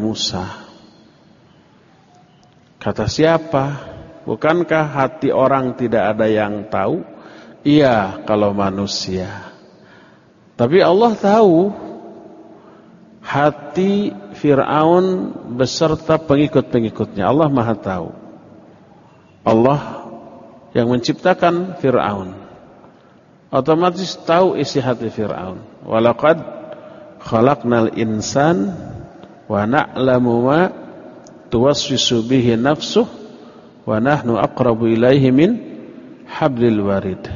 Musa. Kata siapa? Bukankah hati orang tidak ada yang tahu? Iya, kalau manusia. Tapi Allah tahu hati Fir'aun beserta pengikut-pengikutnya. Allah maha tahu. Allah yang menciptakan Fir'aun. Otomatis tahu isi hati Fir'aun. Walaqad khalaqnal insan wa na'lamu ma tuwaswisu bihi nafsuh wa nahnu aqrabu ilaihi min hablil warid.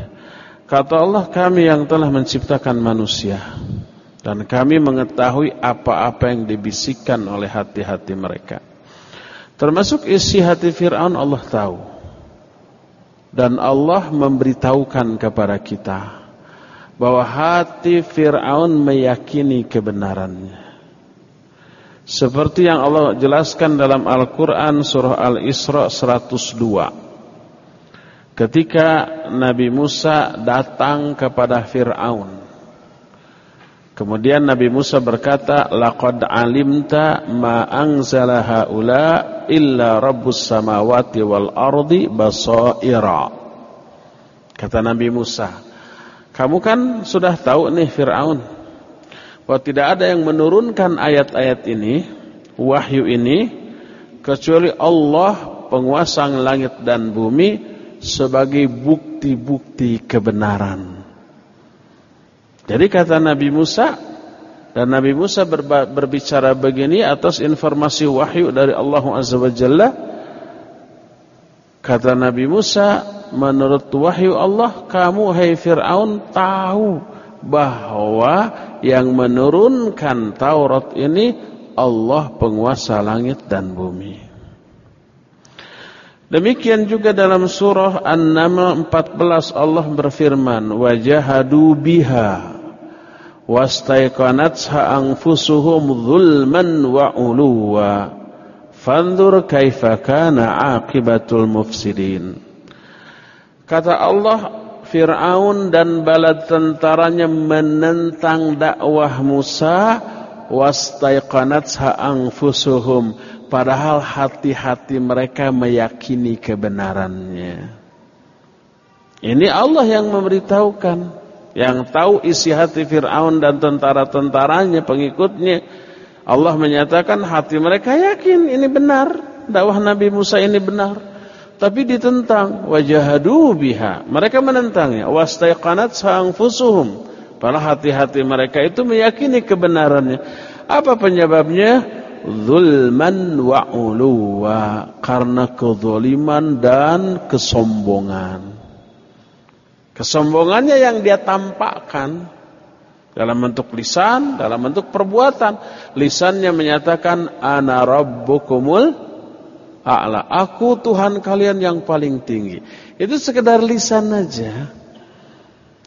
Kata Allah kami yang telah menciptakan manusia dan kami mengetahui apa-apa yang dibisikkan oleh hati-hati mereka. Termasuk isi hati Fir'aun Allah tahu. Dan Allah memberitahukan kepada kita bahwa hati Fir'aun meyakini kebenarannya. Seperti yang Allah jelaskan dalam Al-Quran surah Al-Isra 102. Ketika Nabi Musa datang kepada Fir'aun Kemudian Nabi Musa berkata, "Laqad alimta ma anzala haula illa rabbus samawati wal ardi basaira." Kata Nabi Musa, "Kamu kan sudah tahu nih Firaun bahwa tidak ada yang menurunkan ayat-ayat ini, wahyu ini kecuali Allah penguasa langit dan bumi sebagai bukti-bukti kebenaran." Jadi kata Nabi Musa dan Nabi Musa berbicara begini atas informasi wahyu dari Allah Azza wa Jalla. Kata Nabi Musa, menurut wahyu Allah, kamu hai Fir'aun tahu bahwa yang menurunkan Taurat ini Allah penguasa langit dan bumi. Demikian juga dalam surah An-Naml 14 Allah berfirman, "Wajahadu biha wastaiqanatha anfusuhum zulman wa uluwa fanzur kaifa kana aqibatul mufsidin kata Allah Fir'aun dan bala tentaranya menentang dakwah Musa wastaiqanatha anfusuhum padahal hati-hati mereka meyakini kebenarannya ini Allah yang memberitahukan yang tahu isi hati Fir'aun dan tentara-tentaranya, pengikutnya. Allah menyatakan hati mereka yakin ini benar. Dakwah Nabi Musa ini benar. Tapi ditentang. Wajahadu biha. Mereka menentangnya. Wastaiqanat sa'angfusuhum. Para hati-hati mereka itu meyakini kebenarannya. Apa penyebabnya? Zulman wa uluwa. Karena kezoliman dan kesombongan. Kesombongannya yang dia tampakkan dalam bentuk lisan, dalam bentuk perbuatan. Lisannya menyatakan ana rabbukumul a'la. Aku Tuhan kalian yang paling tinggi. Itu sekedar lisan aja.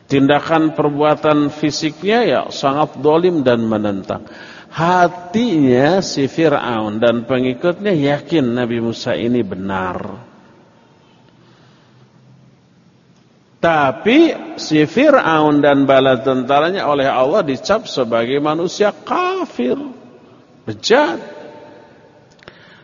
Tindakan perbuatan fisiknya ya sangat dolim dan menentang. Hatinya si Fir'aun dan pengikutnya yakin Nabi Musa ini benar. Tapi si Fir'aun dan bala tentaranya oleh Allah dicap sebagai manusia kafir. Bejat.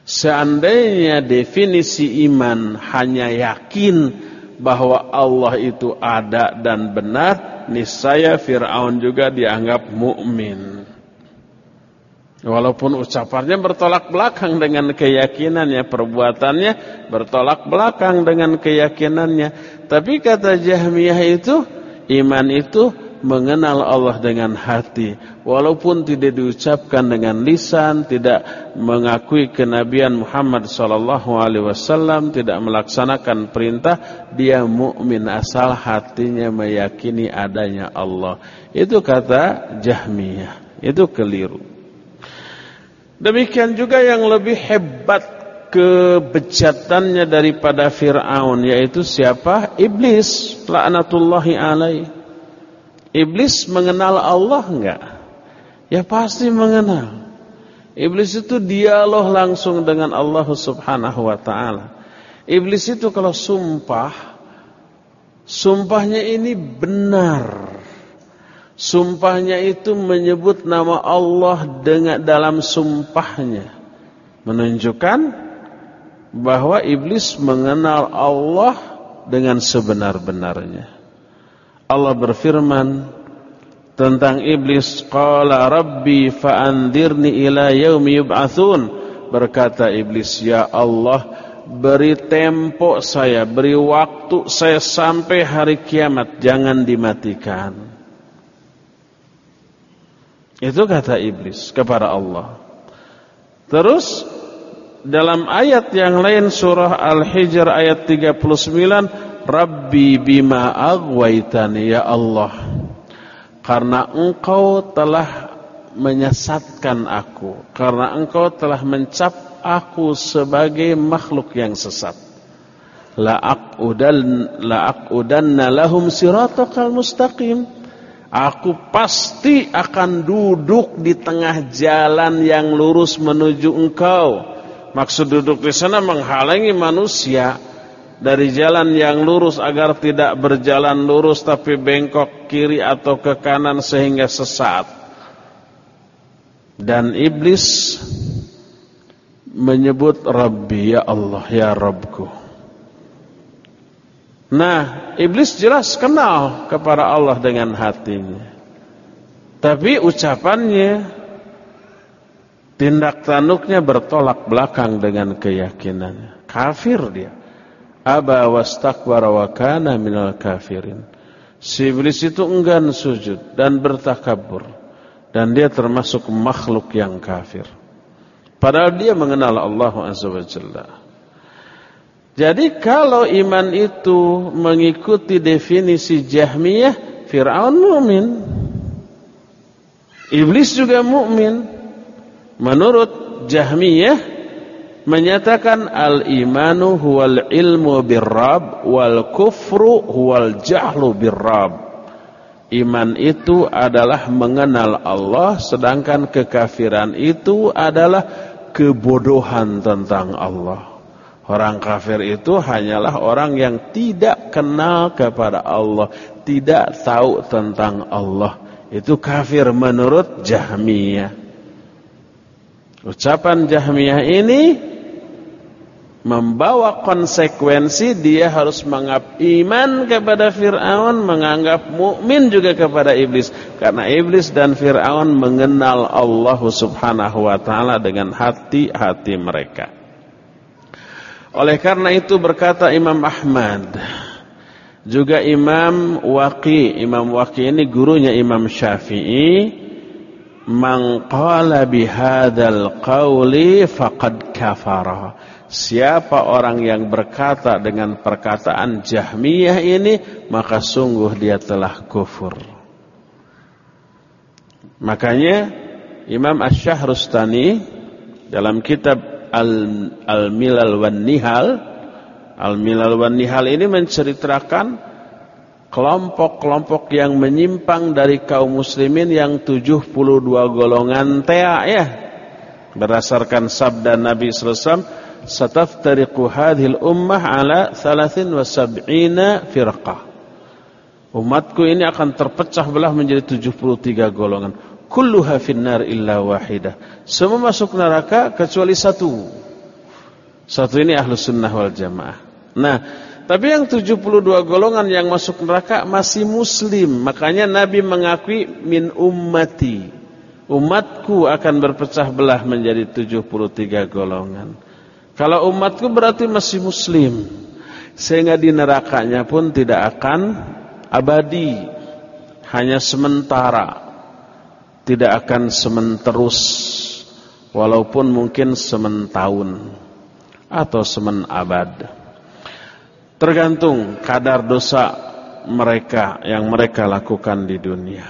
Seandainya definisi iman hanya yakin bahwa Allah itu ada dan benar, niscaya Fir'aun juga dianggap mukmin. Walaupun ucapannya bertolak belakang dengan keyakinannya, perbuatannya bertolak belakang dengan keyakinannya. Tapi kata Jahmiyah itu, iman itu mengenal Allah dengan hati. Walaupun tidak diucapkan dengan lisan, tidak mengakui kenabian Muhammad sallallahu alaihi wasallam, tidak melaksanakan perintah, dia mukmin asal hatinya meyakini adanya Allah. Itu kata Jahmiyah. Itu keliru. Demikian juga yang lebih hebat kebejatannya daripada Fir'aun yaitu siapa? Iblis laknatullahi alaih. Iblis mengenal Allah enggak? Ya pasti mengenal. Iblis itu dialog langsung dengan Allah Subhanahu wa taala. Iblis itu kalau sumpah sumpahnya ini benar. Sumpahnya itu menyebut nama Allah dengan dalam sumpahnya. menunjukkan bahwa iblis mengenal Allah dengan sebenar-benarnya. Allah berfirman tentang iblis, qala rabbi fa'andirni ila yaumi yub'atsun. Berkata iblis, ya Allah, beri tempo saya, beri waktu saya sampai hari kiamat, jangan dimatikan. Itu kata iblis kepada Allah. Terus dalam ayat yang lain surah Al-Hijr ayat 39, Rabbi bima aghwaytani ya Allah. Karena engkau telah menyesatkan aku, karena engkau telah mencap aku sebagai makhluk yang sesat. La'aqudan la'aqudanna lahum siratakal mustaqim. Aku pasti akan duduk di tengah jalan yang lurus menuju engkau. Maksud duduk di sana menghalangi manusia dari jalan yang lurus agar tidak berjalan lurus tapi bengkok kiri atau ke kanan sehingga sesat. Dan iblis menyebut Rabbi ya Allah ya Rabbku. Nah, iblis jelas kenal kepada Allah dengan hatinya. Tapi ucapannya, tindak tanduknya bertolak belakang dengan keyakinannya. Kafir dia. Aba wastakbara wa kana minal kafirin. Si iblis itu enggan sujud dan bertakabur. Dan dia termasuk makhluk yang kafir. Padahal dia mengenal Allah Azza wa Jalla. Jadi kalau iman itu mengikuti definisi Jahmiyah, Fir'aun mu'min. Iblis juga mu'min. Menurut Jahmiyah menyatakan al-imanu huwal ilmu birrab wal kufru huwal jahlu birrab. Iman itu adalah mengenal Allah sedangkan kekafiran itu adalah kebodohan tentang Allah. Orang kafir itu hanyalah orang yang tidak kenal kepada Allah, tidak tahu tentang Allah. Itu kafir menurut Jahmiyah. Ucapan Jahmiyah ini membawa konsekuensi dia harus menganggap iman kepada Fir'aun, menganggap mukmin juga kepada iblis. Karena iblis dan Fir'aun mengenal Allah subhanahu wa ta'ala dengan hati-hati mereka. Oleh karena itu berkata Imam Ahmad juga Imam Waqi Imam Waqi ini gurunya Imam Syafi'i man qala bihadzal qawli faqad kafara siapa orang yang berkata dengan perkataan Jahmiyah ini maka sungguh dia telah kufur. Makanya Imam Asy-Syahrustani dalam kitab Al-Milal wan Nihal Al-Milal wan Nihal ini menceritakan kelompok-kelompok yang menyimpang dari kaum muslimin yang 72 golongan tea ya. Berdasarkan sabda Nabi wasallam sataftariqu hadhil ummah ala 73 firqah umatku ini akan terpecah belah menjadi 73 golongan kulluha finnar illa wahidah. Semua masuk neraka kecuali satu. Satu ini ahlu sunnah wal jamaah. Nah, tapi yang 72 golongan yang masuk neraka masih muslim. Makanya Nabi mengakui min ummati. Umatku akan berpecah belah menjadi 73 golongan. Kalau umatku berarti masih muslim. Sehingga di nerakanya pun tidak akan abadi. Hanya sementara tidak akan sementerus walaupun mungkin sementahun atau semen abad. Tergantung kadar dosa mereka yang mereka lakukan di dunia.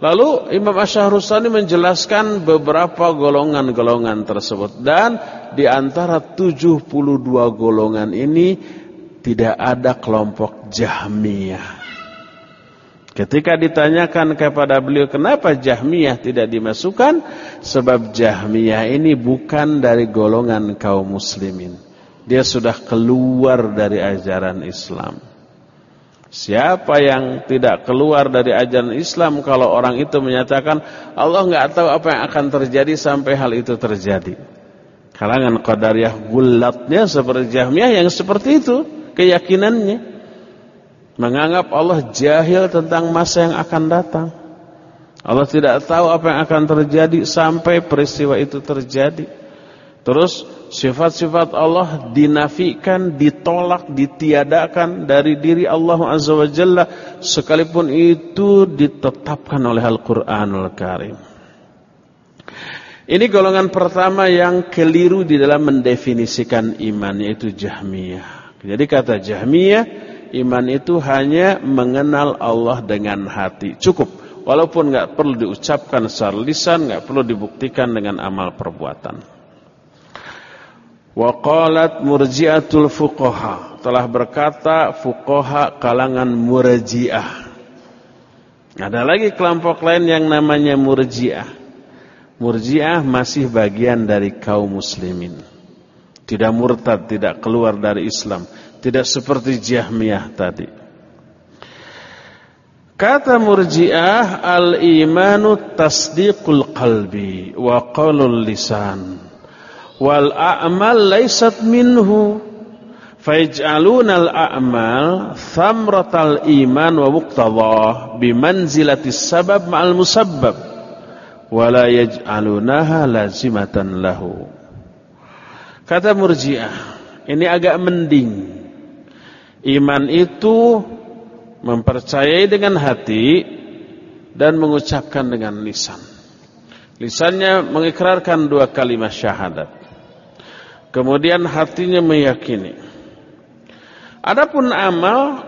Lalu Imam Asy'arustani menjelaskan beberapa golongan-golongan tersebut dan di antara 72 golongan ini tidak ada kelompok Jahmiyah. Ketika ditanyakan kepada beliau kenapa Jahmiyah tidak dimasukkan? Sebab Jahmiyah ini bukan dari golongan kaum muslimin. Dia sudah keluar dari ajaran Islam. Siapa yang tidak keluar dari ajaran Islam kalau orang itu menyatakan Allah nggak tahu apa yang akan terjadi sampai hal itu terjadi. Kalangan Qadariyah gulatnya seperti Jahmiyah yang seperti itu keyakinannya. Menganggap Allah jahil tentang masa yang akan datang. Allah tidak tahu apa yang akan terjadi sampai peristiwa itu terjadi. Terus sifat-sifat Allah dinafikan, ditolak, ditiadakan dari diri Allah Azza wa Jalla sekalipun itu ditetapkan oleh Al-Qur'anul Karim. Ini golongan pertama yang keliru di dalam mendefinisikan iman yaitu Jahmiyah. Jadi kata Jahmiyah, iman itu hanya mengenal Allah dengan hati. Cukup. Walaupun nggak perlu diucapkan secara lisan, nggak perlu dibuktikan dengan amal perbuatan. Waqalat murjiatul fuqaha telah berkata fuqaha kalangan murjiah. Ada lagi kelompok lain yang namanya murjiah. Murji'ah masih bagian dari kaum muslimin. Tidak murtad, tidak keluar dari Islam. Tidak seperti Jahmiyah tadi. Kata Murji'ah, al-imanu tasdiqul qalbi wa qalul lisan. Wal a'mal laysat minhu. Fayaj'aluna al-a'mal thamratal iman wa muqtadah bimanzilatis sabab ma'al musabbab wala yaj'alunaha lazimatan lahu. Kata Murji'ah, ini agak mending. Iman itu mempercayai dengan hati dan mengucapkan dengan lisan. Lisannya mengikrarkan dua kalimat syahadat. Kemudian hatinya meyakini. Adapun amal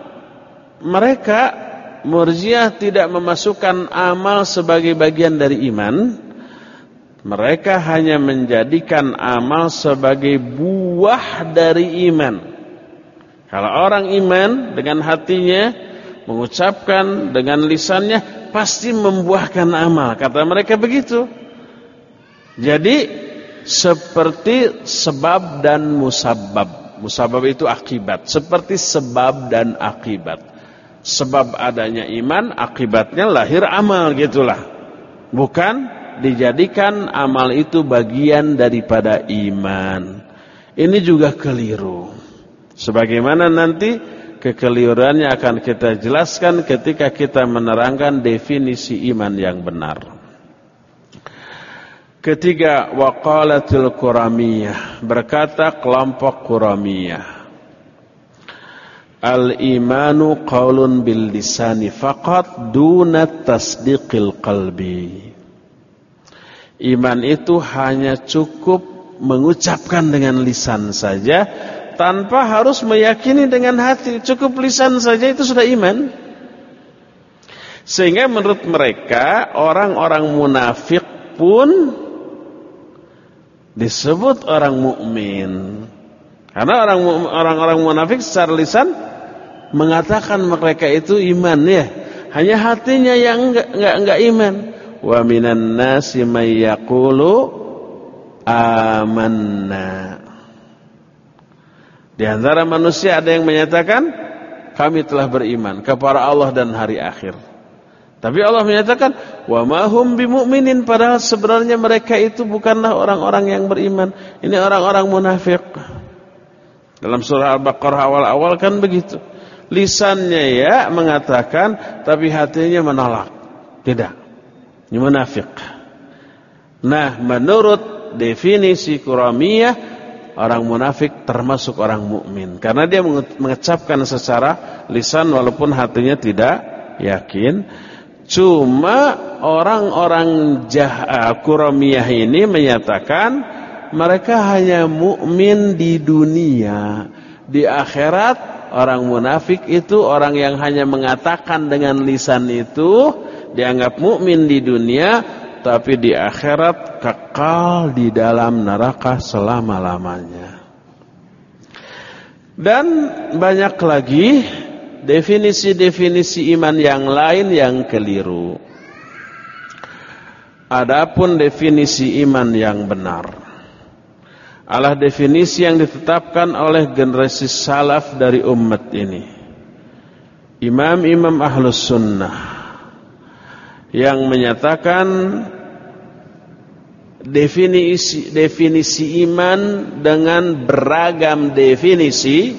mereka Murjiah tidak memasukkan amal sebagai bagian dari iman. Mereka hanya menjadikan amal sebagai buah dari iman. Kalau orang iman dengan hatinya mengucapkan dengan lisannya pasti membuahkan amal. Kata mereka begitu. Jadi seperti sebab dan musabab. Musabab itu akibat. Seperti sebab dan akibat. Sebab adanya iman akibatnya lahir amal gitulah. Bukan dijadikan amal itu bagian daripada iman. Ini juga keliru. Sebagaimana nanti kekeliruannya akan kita jelaskan ketika kita menerangkan definisi iman yang benar Ketiga waqalatil kuramiyah berkata kelompok kuramiyah Al-imanu qaulun bil lisani faqat duna tasdiqil qalbi. Iman itu hanya cukup mengucapkan dengan lisan saja tanpa harus meyakini dengan hati. Cukup lisan saja itu sudah iman. Sehingga menurut mereka orang-orang munafik pun disebut orang mukmin. Karena orang orang munafik secara lisan mengatakan mereka itu iman ya. Hanya hatinya yang enggak enggak enggak iman. Wa minan nasi may yaqulu amanna. Di antara manusia ada yang menyatakan kami telah beriman kepada Allah dan hari akhir. Tapi Allah menyatakan wa ma hum bimumin padahal sebenarnya mereka itu bukanlah orang-orang yang beriman. Ini orang-orang munafik. Dalam surah Al-Baqarah awal-awal kan begitu lisannya ya mengatakan tapi hatinya menolak. Tidak. Ini munafik. Nah, menurut definisi Quramiyah, orang munafik termasuk orang mukmin karena dia mengecapkan secara lisan walaupun hatinya tidak yakin. Cuma orang-orang jah Quramiyah ini menyatakan mereka hanya mukmin di dunia. Di akhirat Orang munafik itu orang yang hanya mengatakan dengan lisan itu dianggap mukmin di dunia tapi di akhirat kekal di dalam neraka selama-lamanya. Dan banyak lagi definisi-definisi iman yang lain yang keliru. Adapun definisi iman yang benar adalah definisi yang ditetapkan oleh generasi salaf dari umat ini. Imam-imam ahlus sunnah yang menyatakan definisi definisi iman dengan beragam definisi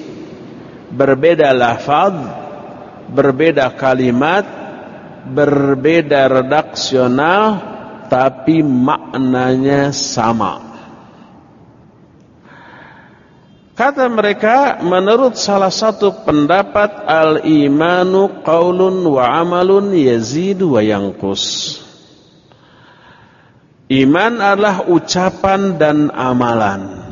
berbeda lafaz berbeda kalimat berbeda redaksional tapi maknanya sama Kata mereka menurut salah satu pendapat al-imanu qaulun wa amalun yazidu wa yanqus. Iman adalah ucapan dan amalan.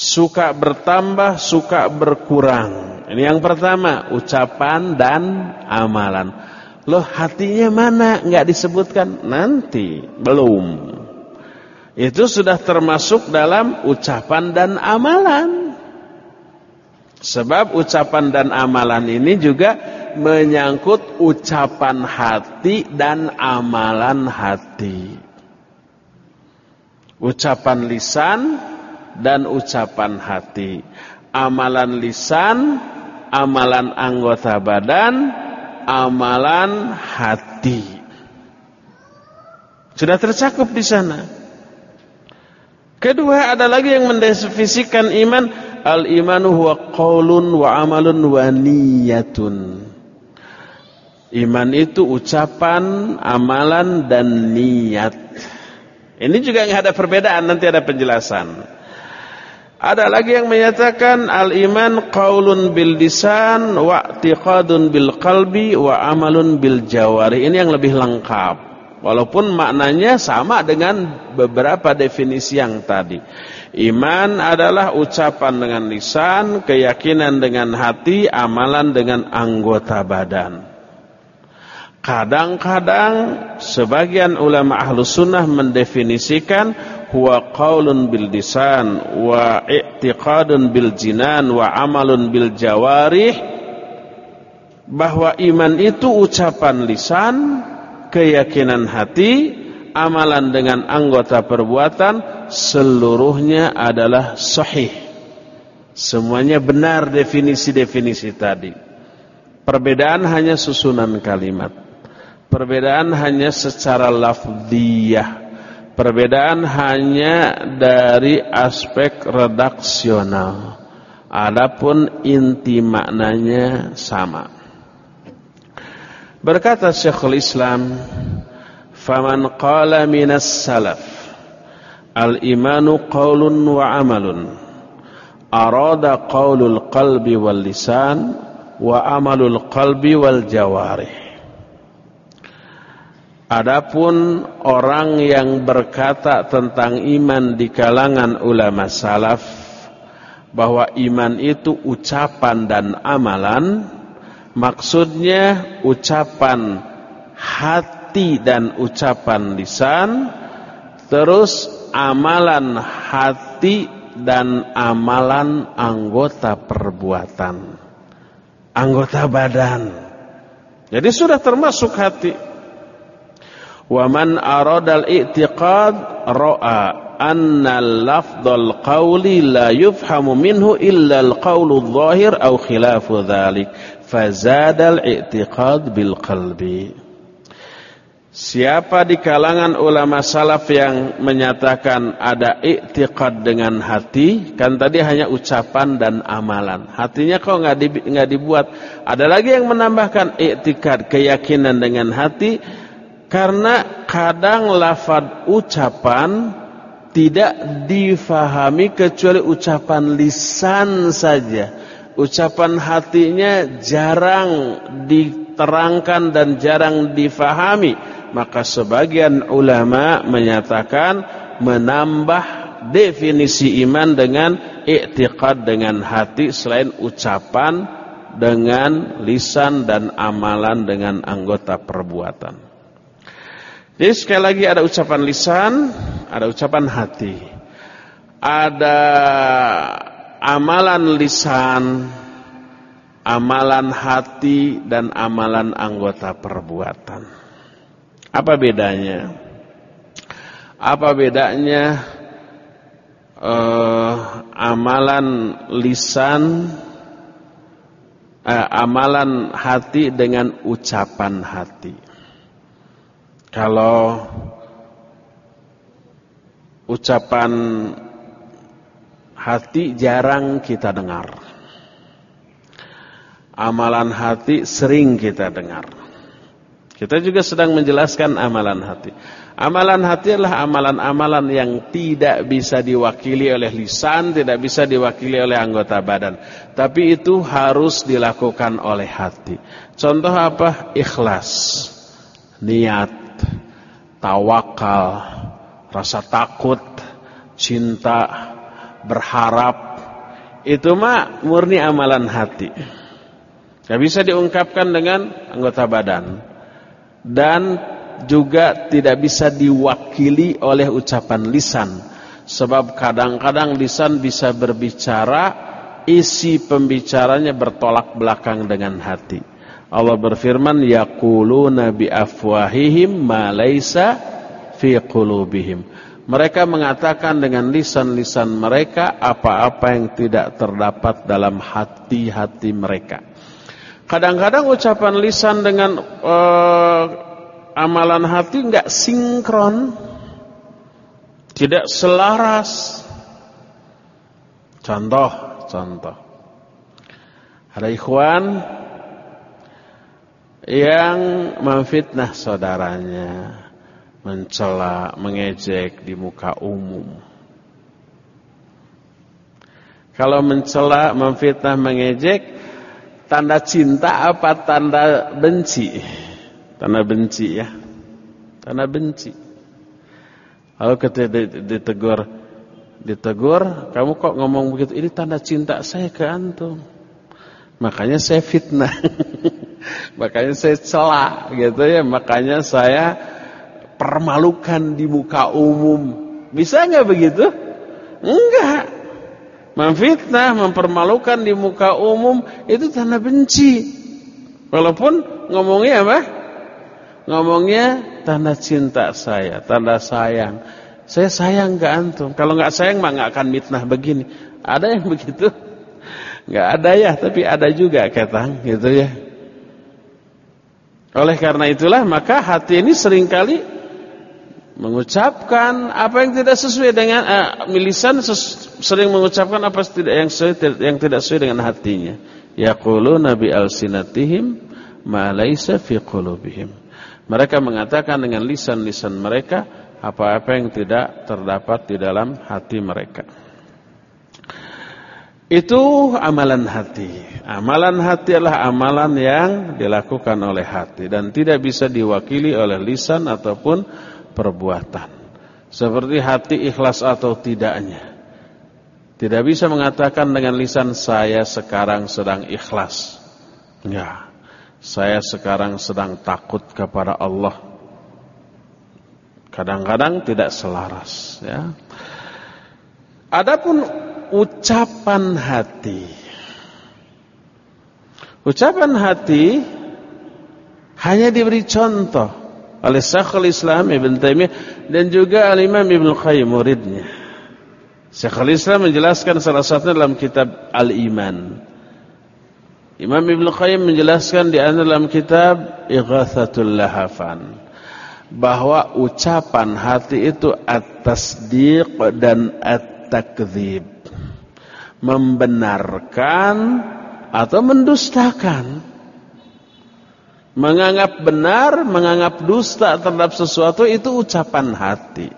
Suka bertambah, suka berkurang. Ini yang pertama, ucapan dan amalan. Loh hatinya mana? Enggak disebutkan nanti, belum. Itu sudah termasuk dalam ucapan dan amalan. Sebab ucapan dan amalan ini juga menyangkut ucapan hati dan amalan hati. Ucapan lisan dan ucapan hati. Amalan lisan, amalan anggota badan, amalan hati. Sudah tercakup di sana. Kedua ada lagi yang mendefinisikan iman al-imanu huwa qaulun wa amalun wa niyatun. Iman itu ucapan, amalan dan niat. Ini juga nggak ada perbedaan, nanti ada penjelasan. Ada lagi yang menyatakan al-iman qaulun bil lisan wa i'tiqadun bil qalbi wa amalun bil jawari. Ini yang lebih lengkap. Walaupun maknanya sama dengan beberapa definisi yang tadi. Iman adalah ucapan dengan lisan, keyakinan dengan hati, amalan dengan anggota badan. Kadang-kadang sebagian ulama ahlu sunnah mendefinisikan huwa qaulun bil lisan wa i'tiqadun bil jinan wa amalun bil jawarih bahwa iman itu ucapan lisan keyakinan hati, amalan dengan anggota perbuatan, seluruhnya adalah sahih. Semuanya benar definisi-definisi tadi. Perbedaan hanya susunan kalimat. Perbedaan hanya secara lafdiyah. Perbedaan hanya dari aspek redaksional. Adapun inti maknanya sama. Berkata Syekhul Islam, "Faman qala minas salaf al-imanu qaulun wa amalun." Arada qaulul qalbi wal lisan wa amalul qalbi wal jawarih. Adapun orang yang berkata tentang iman di kalangan ulama salaf bahwa iman itu ucapan dan amalan Maksudnya ucapan hati dan ucapan lisan Terus amalan hati dan amalan anggota perbuatan Anggota badan. Jadi sudah termasuk hati Waman aradal i'tiqad ra'a anna lafdhal qawli la yufhamu minhu illa al-qawlu adh-dhahir aw khilafu dhalik fazadal i'tiqad bil qalbi Siapa di kalangan ulama salaf yang menyatakan ada i'tiqad dengan hati, kan tadi hanya ucapan dan amalan. Hatinya kok nggak di, dibuat. Ada lagi yang menambahkan i'tiqad, keyakinan dengan hati, karena kadang lafad ucapan tidak difahami kecuali ucapan lisan saja. Ucapan hatinya jarang diterangkan dan jarang difahami. Maka sebagian ulama menyatakan menambah definisi iman dengan i'tiqad dengan hati selain ucapan dengan lisan dan amalan dengan anggota perbuatan jadi sekali lagi ada ucapan lisan ada ucapan hati ada amalan lisan, amalan hati dan amalan anggota perbuatan. Apa bedanya? Apa bedanya uh, amalan lisan, uh, amalan hati dengan ucapan hati? Kalau ucapan hati jarang kita dengar. Amalan hati sering kita dengar. Kita juga sedang menjelaskan amalan hati. Amalan hati adalah amalan-amalan yang tidak bisa diwakili oleh lisan, tidak bisa diwakili oleh anggota badan. Tapi itu harus dilakukan oleh hati. Contoh apa? Ikhlas, niat, tawakal, rasa takut, cinta, berharap itu mah murni amalan hati. Gak bisa diungkapkan dengan anggota badan dan juga tidak bisa diwakili oleh ucapan lisan sebab kadang-kadang lisan bisa berbicara isi pembicaranya bertolak belakang dengan hati. Allah berfirman yaquluna bi afwahihim ma laisa fi qulubihim. Mereka mengatakan dengan lisan-lisan mereka apa-apa yang tidak terdapat dalam hati-hati mereka. Kadang-kadang ucapan lisan dengan uh, amalan hati enggak sinkron, tidak selaras. Contoh, contoh. Ada ikhwan yang memfitnah saudaranya mencela, mengejek di muka umum. Kalau mencela, memfitnah, mengejek, tanda cinta apa tanda benci? Tanda benci ya. Tanda benci. Kalau ketika ditegur, ditegur, kamu kok ngomong begitu? Ini tanda cinta saya ke antum. Makanya saya fitnah. Makanya saya cela gitu ya. Makanya saya permalukan di muka umum. Bisa nggak begitu? Enggak. Memfitnah, mempermalukan di muka umum itu tanda benci. Walaupun ngomongnya apa? Ngomongnya tanda cinta saya, tanda sayang. Saya sayang ke antum. Kalau nggak sayang mah nggak akan mitnah begini. Ada yang begitu? Nggak ada ya, tapi ada juga ketang gitu ya. Oleh karena itulah maka hati ini sering kali mengucapkan apa yang tidak sesuai dengan uh, milisan sering mengucapkan apa tidak yang sesuai yang tidak sesuai dengan hatinya. Yaquluna bi alsinatihim ma laysa fi qulubihim. Mereka mengatakan dengan lisan-lisan mereka apa-apa yang tidak terdapat di dalam hati mereka. Itu amalan hati. Amalan hati adalah amalan yang dilakukan oleh hati dan tidak bisa diwakili oleh lisan ataupun perbuatan. Seperti hati ikhlas atau tidaknya. Tidak bisa mengatakan dengan lisan saya sekarang sedang ikhlas. Ya, saya sekarang sedang takut kepada Allah. Kadang-kadang tidak selaras. Ya. Adapun ucapan hati. Ucapan hati hanya diberi contoh oleh Syekhul Islam Ibn Taimiyah dan juga Al-Imam Ibn Qayyim muridnya. Syekhul Islam menjelaskan salah satu dalam kitab Al-Iman. Imam Ibn Qayyim menjelaskan di dalam kitab Ighathatul Lahafan bahwa ucapan hati itu at-tasdiq dan at-takdzib. Membenarkan atau mendustakan Menganggap benar, menganggap dusta terhadap sesuatu itu ucapan hati.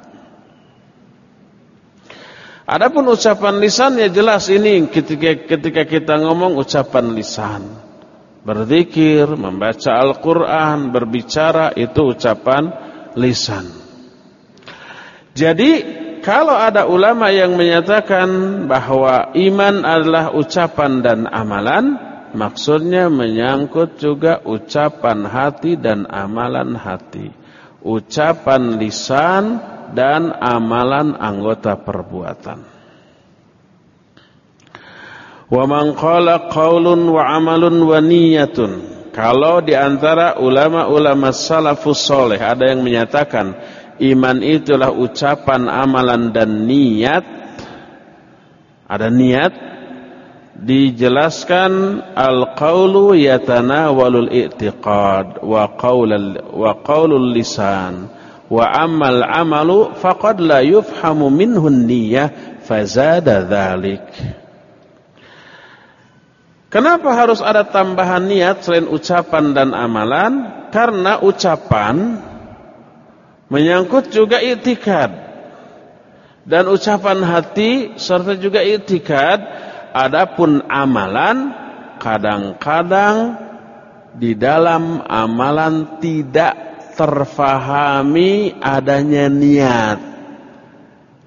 Adapun ucapan lisan ya jelas ini ketika ketika kita ngomong ucapan lisan. Berzikir, membaca Al-Qur'an, berbicara itu ucapan lisan. Jadi kalau ada ulama yang menyatakan bahwa iman adalah ucapan dan amalan, Maksudnya menyangkut juga ucapan hati dan amalan hati. Ucapan lisan dan amalan anggota perbuatan. Wa man qala qaulun wa amalun wa niyatun. Kalau di antara ulama-ulama salafus soleh ada yang menyatakan iman itulah ucapan, amalan dan niat. Ada niat dijelaskan al-qawlu yatanawalul i'tiqad wa qawlul wa qawlul lisan wa amal amalu faqad la yufhamu minhu niyyah fazada dzalik Kenapa harus ada tambahan niat selain ucapan dan amalan? Karena ucapan menyangkut juga itikad. Dan ucapan hati serta juga itikad. Adapun amalan kadang-kadang di dalam amalan tidak terfahami adanya niat.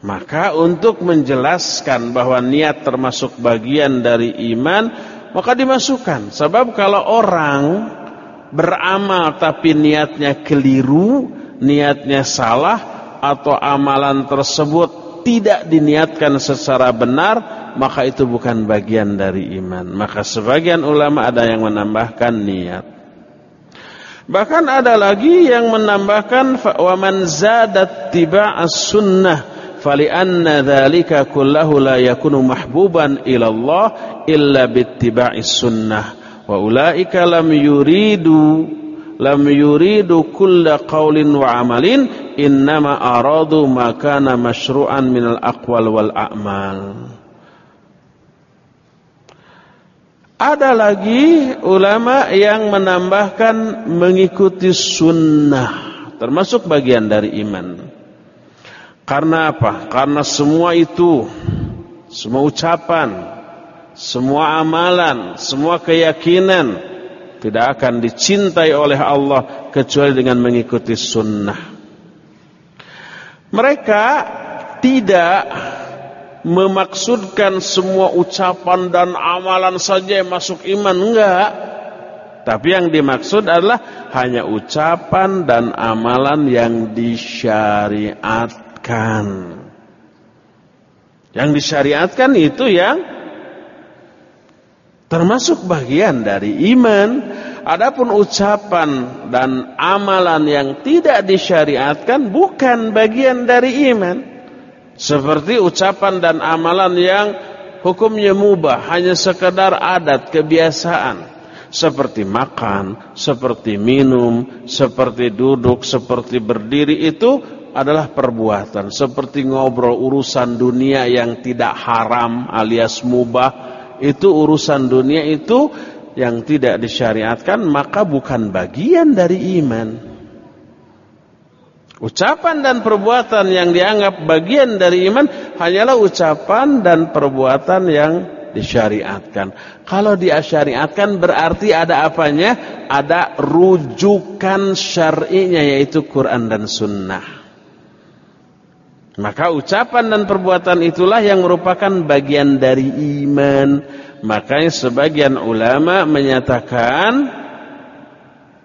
Maka untuk menjelaskan bahwa niat termasuk bagian dari iman, maka dimasukkan. Sebab kalau orang beramal tapi niatnya keliru, niatnya salah atau amalan tersebut tidak diniatkan secara benar maka itu bukan bagian dari iman. Maka sebagian ulama ada yang menambahkan niat. Bahkan ada lagi yang menambahkan wa man zadat tiba'as sunnah falianna dzalika kullahu la yakunu mahbuban ilallah illa bittiba'i sunnah. Wa ulaika lam yuridu lam yuridu kulla qaulin wa amalin innama aradu makana masyru'an minal aqwal wal a'mal Ada lagi ulama yang menambahkan mengikuti sunnah termasuk bagian dari iman. Karena apa? Karena semua itu, semua ucapan, semua amalan, semua keyakinan tidak akan dicintai oleh Allah kecuali dengan mengikuti sunnah. Mereka tidak memaksudkan semua ucapan dan amalan saja yang masuk iman enggak. Tapi yang dimaksud adalah hanya ucapan dan amalan yang disyariat disyariatkan. Yang disyariatkan itu yang termasuk bagian dari iman. Adapun ucapan dan amalan yang tidak disyariatkan bukan bagian dari iman. Seperti ucapan dan amalan yang hukumnya mubah, hanya sekedar adat, kebiasaan. Seperti makan, seperti minum, seperti duduk, seperti berdiri itu adalah perbuatan seperti ngobrol urusan dunia yang tidak haram alias mubah itu urusan dunia itu yang tidak disyariatkan maka bukan bagian dari iman. Ucapan dan perbuatan yang dianggap bagian dari iman hanyalah ucapan dan perbuatan yang disyariatkan. Kalau disyariatkan berarti ada apanya? Ada rujukan syar'inya yaitu Quran dan sunnah maka ucapan dan perbuatan itulah yang merupakan bagian dari iman. Makanya sebagian ulama menyatakan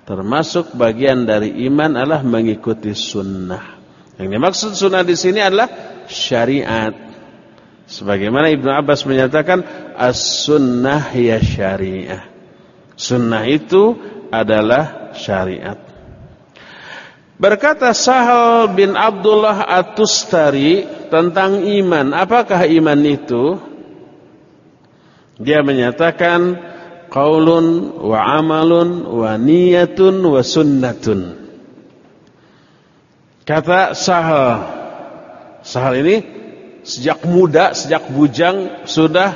termasuk bagian dari iman adalah mengikuti sunnah. Yang dimaksud sunnah di sini adalah syariat. Sebagaimana Ibnu Abbas menyatakan as-sunnah ya syariah. Sunnah itu adalah syariat. Berkata Sahal bin Abdullah At-Tustari tentang iman. Apakah iman itu? Dia menyatakan qaulun wa amalun wa niyatun wa sunnatun. Kata Sahal. Sahal ini sejak muda, sejak bujang sudah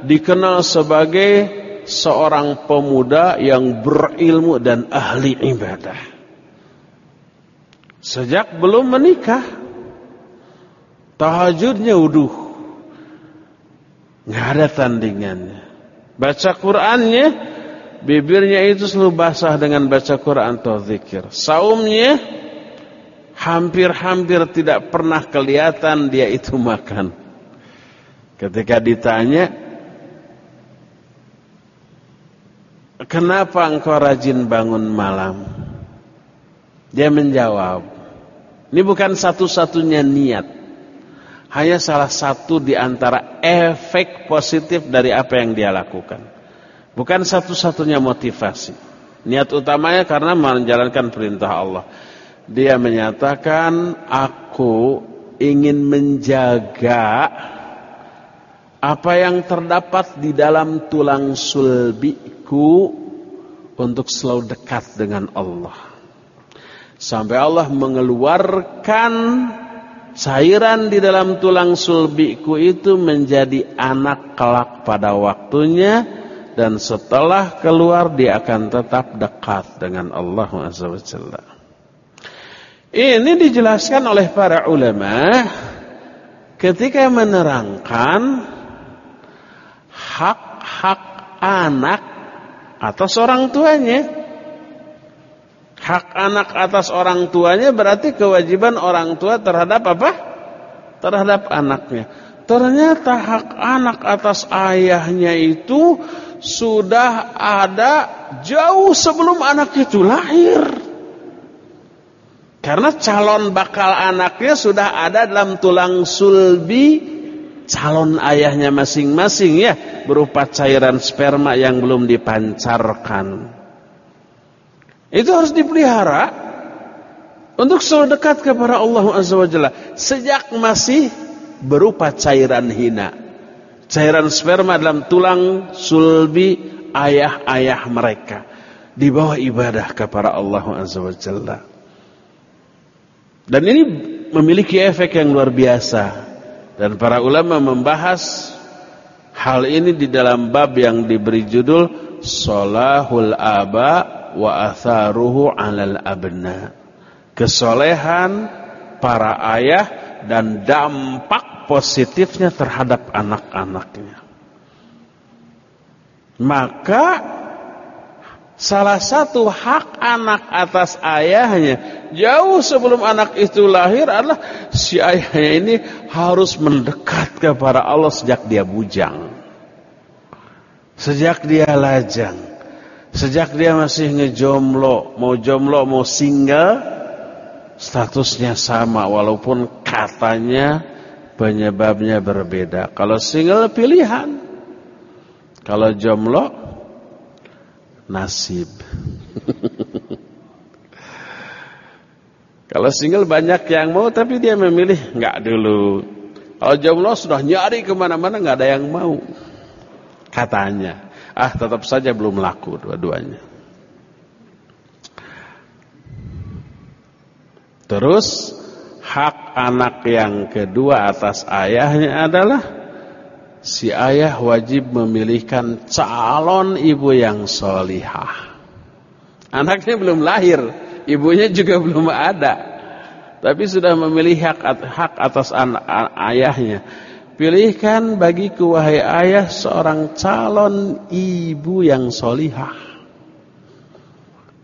dikenal sebagai seorang pemuda yang berilmu dan ahli ibadah. Sejak belum menikah Tahajudnya uduh Nggak ada tandingannya. Baca Qur'annya Bibirnya itu selalu basah dengan baca Quran atau zikir. Saumnya Hampir-hampir tidak pernah kelihatan dia itu makan. Ketika ditanya Kenapa engkau rajin bangun malam? Dia menjawab ini bukan satu-satunya niat. Hanya salah satu di antara efek positif dari apa yang dia lakukan. Bukan satu-satunya motivasi. Niat utamanya karena menjalankan perintah Allah. Dia menyatakan, aku ingin menjaga apa yang terdapat di dalam tulang sulbiku untuk selalu dekat dengan Allah. Sampai Allah mengeluarkan cairan di dalam tulang sulbiku itu menjadi anak kelak pada waktunya dan setelah keluar dia akan tetap dekat dengan Allah Jalla. Ini dijelaskan oleh para ulama ketika menerangkan hak-hak anak atas orang tuanya. Hak anak atas orang tuanya berarti kewajiban orang tua terhadap apa? Terhadap anaknya. Ternyata hak anak atas ayahnya itu sudah ada jauh sebelum anak itu lahir. Karena calon bakal anaknya sudah ada dalam tulang sulbi calon ayahnya masing-masing ya berupa cairan sperma yang belum dipancarkan. Itu harus dipelihara untuk selalu dekat kepada Allah Azza wa Jalla sejak masih berupa cairan hina. Cairan sperma dalam tulang sulbi ayah-ayah mereka di bawah ibadah kepada Allah Azza wa Jalla. Dan ini memiliki efek yang luar biasa. Dan para ulama membahas hal ini di dalam bab yang diberi judul Solahul Aba wa atharuhu 'alal abna. Kesolehan para ayah dan dampak positifnya terhadap anak-anaknya. Maka salah satu hak anak atas ayahnya jauh sebelum anak itu lahir adalah si ayahnya ini harus mendekat kepada Allah sejak dia bujang. Sejak dia lajang Sejak dia masih ngejomlo, mau jomlo, mau single, statusnya sama walaupun katanya penyebabnya berbeda. Kalau single pilihan. Kalau jomlo nasib. Kalau single banyak yang mau tapi dia memilih nggak dulu. Kalau jomlo sudah nyari ke mana-mana nggak ada yang mau. Katanya. Ah tetap saja belum laku dua-duanya. Terus hak anak yang kedua atas ayahnya adalah si ayah wajib memilihkan calon ibu yang solihah. Anaknya belum lahir, ibunya juga belum ada, tapi sudah memilih hak, hak atas anak, ayahnya. Pilihkan bagiku wahai ayah seorang calon ibu yang solihah.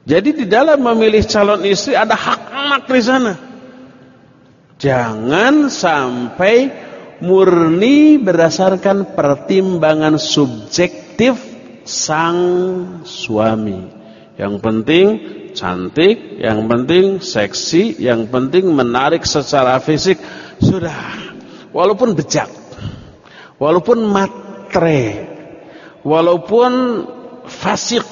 Jadi di dalam memilih calon istri ada hak anak di sana. Jangan sampai murni berdasarkan pertimbangan subjektif sang suami. Yang penting cantik, yang penting seksi, yang penting menarik secara fisik. Sudah walaupun bejat, walaupun matre, walaupun fasik,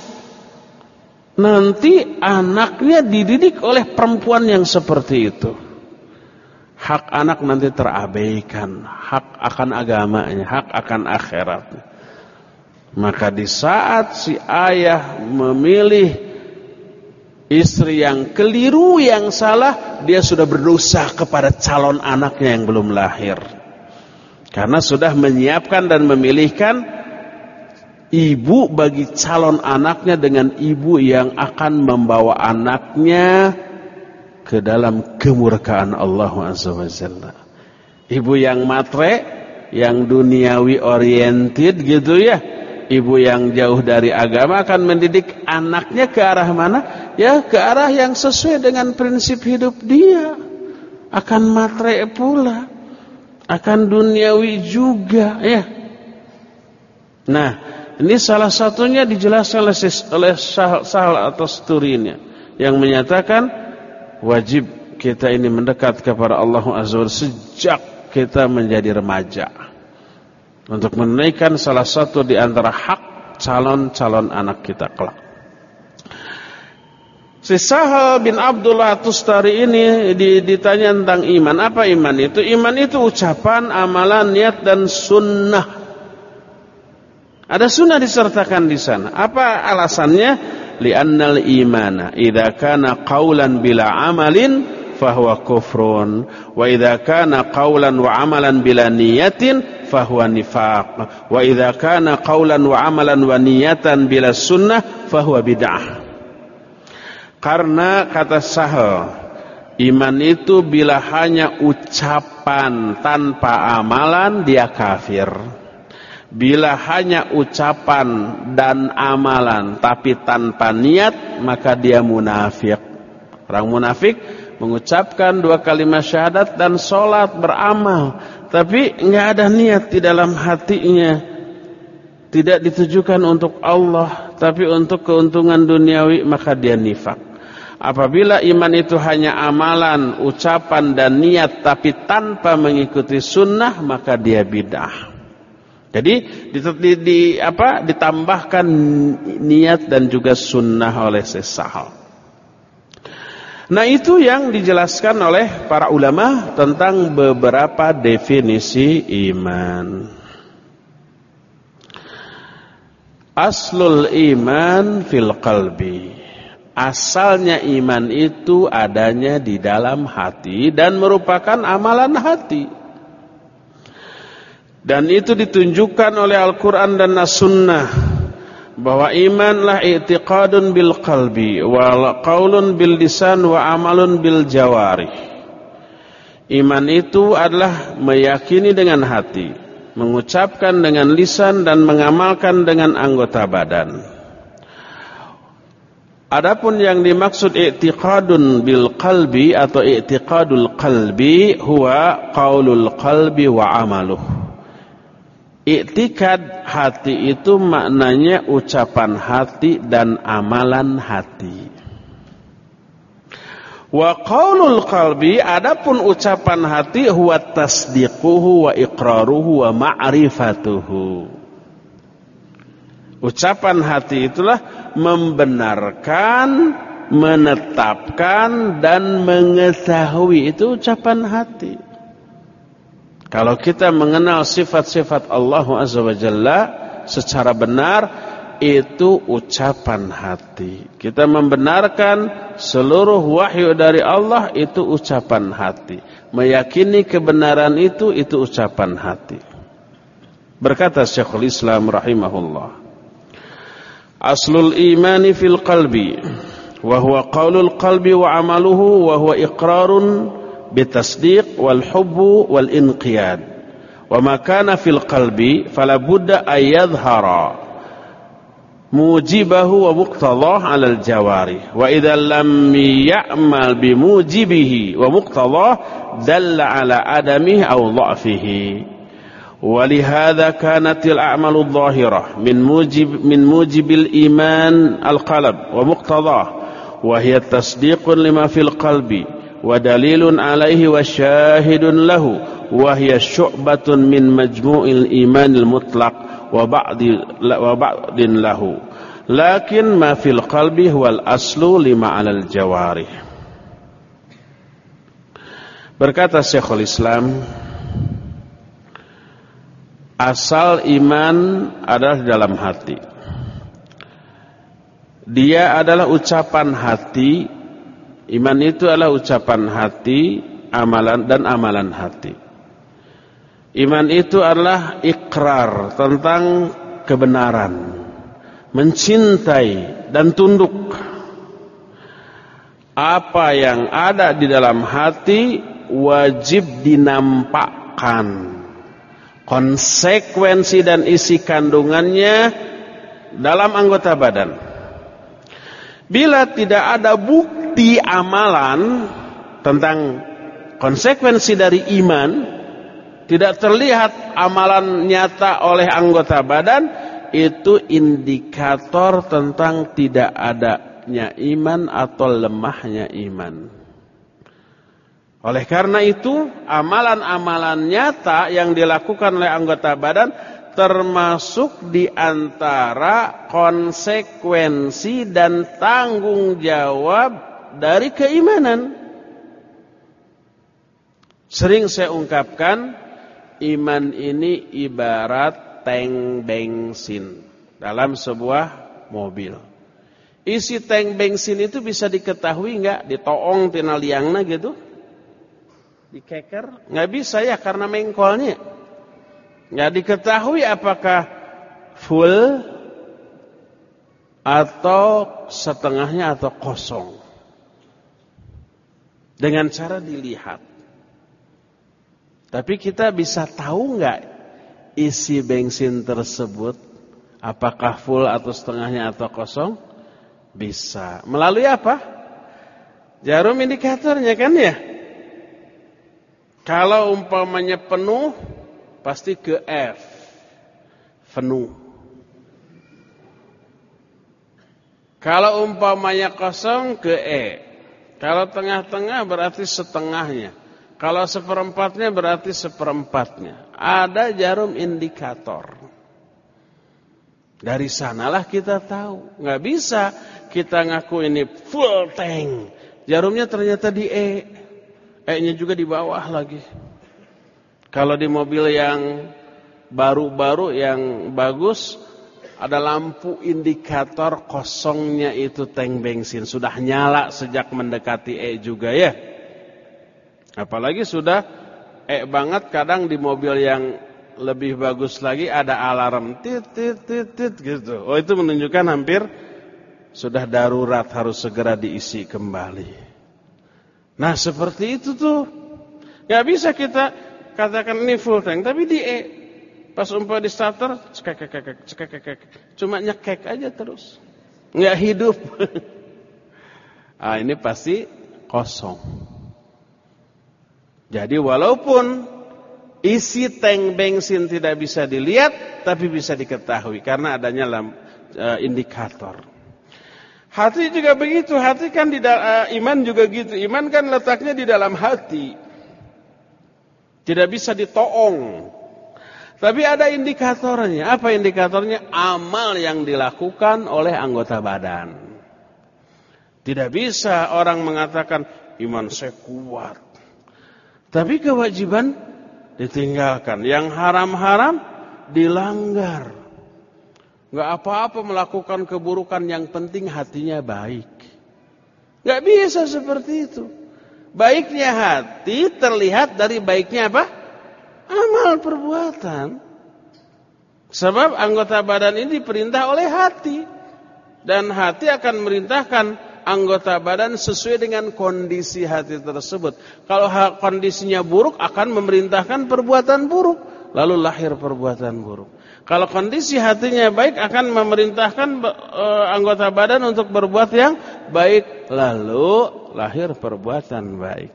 nanti anaknya dididik oleh perempuan yang seperti itu. Hak anak nanti terabaikan, hak akan agamanya, hak akan akhiratnya. Maka di saat si ayah memilih istri yang keliru yang salah dia sudah berdosa kepada calon anaknya yang belum lahir karena sudah menyiapkan dan memilihkan ibu bagi calon anaknya dengan ibu yang akan membawa anaknya ke dalam kemurkaan Allah Jalla ibu yang matre yang duniawi oriented gitu ya ibu yang jauh dari agama akan mendidik anaknya ke arah mana? Ya ke arah yang sesuai dengan prinsip hidup dia. Akan matre pula. Akan duniawi juga ya. Nah, ini salah satunya dijelaskan oleh, oleh Sahal atau Sturinya yang menyatakan wajib kita ini mendekat kepada Allah Azza wa sejak kita menjadi remaja untuk menunaikan salah satu di antara hak calon-calon anak kita kelak. Si Sahal bin Abdullah Tustari ini ditanya tentang iman. Apa iman itu? Iman itu ucapan, amalan, niat dan sunnah. Ada sunnah disertakan di sana. Apa alasannya? li'annal imana idza kana qaulan bila amalin fahuwa kufrun wa idza kana qaulan wa amalan bila niyatin fahuwa nifaq wa idza kana qaulan wa amalan wa niyatan bila sunnah fahuwa bid'ah karena kata sahal iman itu bila hanya ucapan tanpa amalan dia kafir. Bila hanya ucapan dan amalan tapi tanpa niat maka dia munafik. Orang munafik mengucapkan dua kalimat syahadat dan sholat beramal tapi nggak ada niat di dalam hatinya. Tidak ditujukan untuk Allah tapi untuk keuntungan duniawi maka dia nifak apabila iman itu hanya amalan ucapan dan niat tapi tanpa mengikuti sunnah maka dia bid'ah jadi di, di, di, apa, ditambahkan niat dan juga sunnah oleh sesahal Nah itu yang dijelaskan oleh para ulama tentang beberapa definisi iman. Aslul iman fil qalbi. Asalnya iman itu adanya di dalam hati dan merupakan amalan hati. Dan itu ditunjukkan oleh Al-Quran dan As-Sunnah bahwa imanlah i'tiqadun bil qalbi wa qaulun bil lisan wa amalun bil jawari. Iman itu adalah meyakini dengan hati, mengucapkan dengan lisan dan mengamalkan dengan anggota badan. Adapun yang dimaksud i'tiqadun bil qalbi atau i'tiqadul qalbi huwa qaulul qalbi wa amaluh. Iktikad hati itu maknanya ucapan hati dan amalan hati. Wa qaulul qalbi adapun ucapan hati huwa tasdiquhu wa iqraruhu wa ma'rifatuhu. Ucapan hati itulah membenarkan, menetapkan dan mengetahui itu ucapan hati. Kalau kita mengenal sifat-sifat Allah Azza wa Jalla secara benar itu ucapan hati. Kita membenarkan seluruh wahyu dari Allah itu ucapan hati. Meyakini kebenaran itu itu ucapan hati. Berkata Syekhul Islam rahimahullah. Qalbi wa huwa qaulul qalbi wa amaluhu wa huwa iqrarun بالتصديق والحب والإنقياد. وما كان في القلب فلا بد أن يظهر موجبه ومقتضاه على الجوارح. وإذا لم يعمل بموجبه ومقتضاه دل على عدمه أو ضعفه. ولهذا كانت الأعمال الظاهرة من موجب من موجب الإيمان القلب ومقتضاه وهي التصديق لما في القلب ودليل عليه وشاهد له وهي شعبة من مجموع الإيمان المطلق وبعض وبعض له. لكن ما في القلب هو الأصل لما على الجوارح. Berkata Syekhul Islam Asal iman adalah dalam hati Dia adalah ucapan hati Iman itu adalah ucapan hati, amalan dan amalan hati. Iman itu adalah ikrar tentang kebenaran, mencintai dan tunduk. Apa yang ada di dalam hati wajib dinampakkan. Konsekuensi dan isi kandungannya dalam anggota badan. Bila tidak ada bukti amalan tentang konsekuensi dari iman tidak terlihat amalan nyata oleh anggota badan itu indikator tentang tidak adanya iman atau lemahnya iman. Oleh karena itu, amalan-amalan nyata yang dilakukan oleh anggota badan termasuk di antara konsekuensi dan tanggung jawab dari keimanan. Sering saya ungkapkan, iman ini ibarat tank bensin dalam sebuah mobil. isi tank bensin itu bisa diketahui nggak ditoong tina liangna gitu? Dikeker? Nggak bisa ya karena mengkolnya. Nggak diketahui apakah full atau setengahnya atau kosong. Dengan cara dilihat. Tapi kita bisa tahu nggak isi bensin tersebut apakah full atau setengahnya atau kosong? Bisa. Melalui apa? Jarum indikatornya kan ya? Kalau umpamanya penuh pasti ke F. Penuh. Kalau umpamanya kosong ke E. Kalau tengah-tengah berarti setengahnya. Kalau seperempatnya berarti seperempatnya. Ada jarum indikator. Dari sanalah kita tahu. Nggak bisa kita ngaku ini full tank. Jarumnya ternyata di E. E-nya juga di bawah lagi. Kalau di mobil yang baru-baru yang bagus ada lampu indikator kosongnya itu tank bensin sudah nyala sejak mendekati E juga ya. Apalagi sudah eh banget kadang di mobil yang lebih bagus lagi ada alarm tit tit tit tit gitu. Oh itu menunjukkan hampir sudah darurat harus segera diisi kembali. Nah seperti itu tuh nggak bisa kita katakan ini full tank tapi di E pas umpah di starter cekek cekek cekek cuma nyekek aja terus nggak hidup. ah ini pasti kosong. Jadi walaupun isi tank bensin tidak bisa dilihat, tapi bisa diketahui karena adanya lam, uh, indikator. Hati juga begitu, hati kan di uh, iman juga gitu. Iman kan letaknya di dalam hati. Tidak bisa ditoong. Tapi ada indikatornya. Apa indikatornya? Amal yang dilakukan oleh anggota badan. Tidak bisa orang mengatakan iman saya kuat. Tapi kewajiban ditinggalkan. Yang haram-haram dilanggar. Gak apa-apa melakukan keburukan yang penting hatinya baik. Gak bisa seperti itu. Baiknya hati terlihat dari baiknya apa? Amal perbuatan. Sebab anggota badan ini diperintah oleh hati. Dan hati akan merintahkan anggota badan sesuai dengan kondisi hati tersebut. Kalau kondisinya buruk akan memerintahkan perbuatan buruk, lalu lahir perbuatan buruk. Kalau kondisi hatinya baik akan memerintahkan uh, anggota badan untuk berbuat yang baik, lalu lahir perbuatan baik.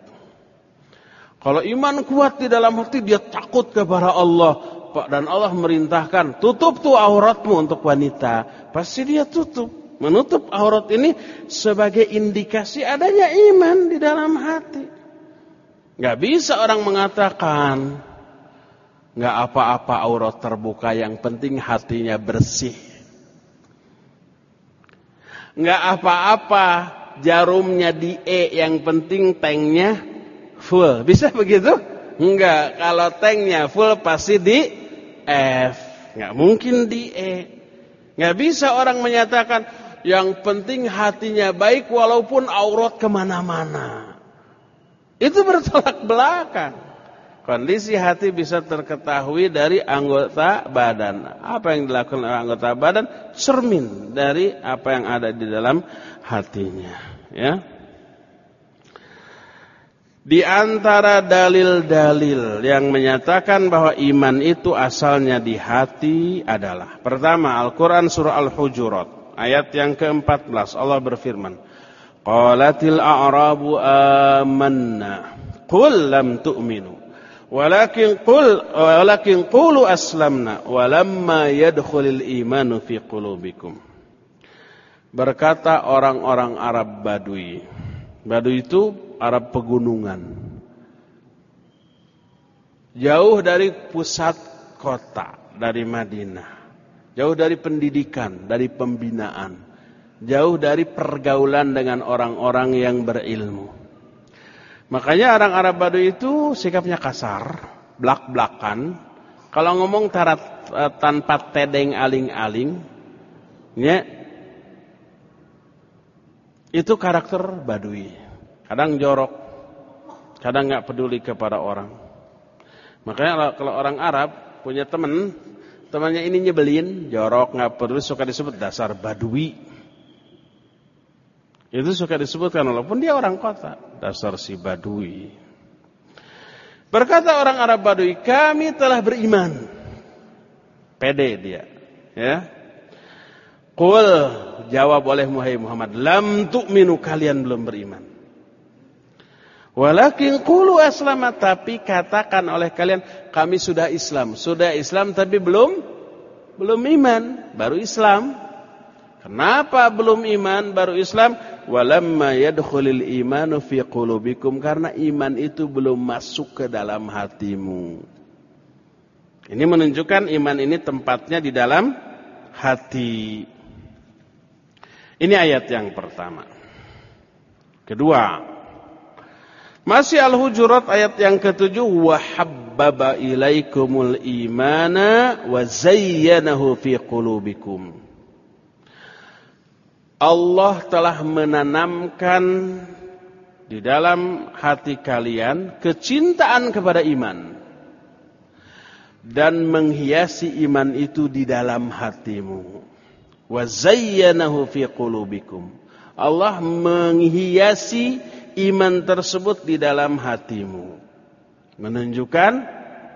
Kalau iman kuat di dalam hati dia takut kepada Allah dan Allah merintahkan tutup tuh auratmu untuk wanita, pasti dia tutup. Menutup aurat ini sebagai indikasi adanya iman di dalam hati. Gak bisa orang mengatakan gak apa-apa aurat terbuka yang penting hatinya bersih. Gak apa-apa jarumnya di E yang penting tanknya full. Bisa begitu? Enggak, kalau tanknya full pasti di F. Gak mungkin di E. Gak bisa orang menyatakan yang penting hatinya baik walaupun aurat ke mana-mana. Itu bertolak belakang. Kondisi hati bisa terketahui dari anggota badan. Apa yang dilakukan oleh anggota badan cermin dari apa yang ada di dalam hatinya. Ya. Di antara dalil-dalil yang menyatakan bahwa iman itu asalnya di hati adalah pertama Al-Qur'an surah Al-Hujurat Ayat yang ke-14 Allah berfirman, Qalatil a'rabu amanna qul lam tu'minu walakin qul walakin qulu aslamna walamma yadkhulul imanu fi qulubikum. Berkata orang-orang Arab Badui. Badui itu Arab pegunungan. Jauh dari pusat kota, dari Madinah. Jauh dari pendidikan, dari pembinaan. Jauh dari pergaulan dengan orang-orang yang berilmu. Makanya orang Arab Baduy itu sikapnya kasar, blak-blakan. Kalau ngomong tarat, eh, tanpa tedeng aling-aling, ya, Itu karakter badui. Kadang jorok, kadang nggak peduli kepada orang. Makanya kalau orang Arab punya teman, temannya ini nyebelin, jorok, nggak peduli, suka disebut dasar badui. Itu suka disebutkan walaupun dia orang kota, dasar si badui. Berkata orang Arab Badui, kami telah beriman. Pede dia. Ya. Qul jawab oleh Muhammad, lam tu'minu kalian belum beriman. Walakin qulu aslama tapi katakan oleh kalian kami sudah Islam. Sudah Islam tapi belum belum iman, baru Islam. Kenapa belum iman baru Islam? Walamma yadkhulul imanu fi qulubikum karena iman itu belum masuk ke dalam hatimu. Ini menunjukkan iman ini tempatnya di dalam hati. Ini ayat yang pertama. Kedua, masih Al-Hujurat ayat yang ketujuh wa habbaba ilaikumul imana wa zayyanahu fi qulubikum. Allah telah menanamkan di dalam hati kalian kecintaan kepada iman dan menghiasi iman itu di dalam hatimu. Wa zayyanahu fi. Allah menghiasi iman tersebut di dalam hatimu. Menunjukkan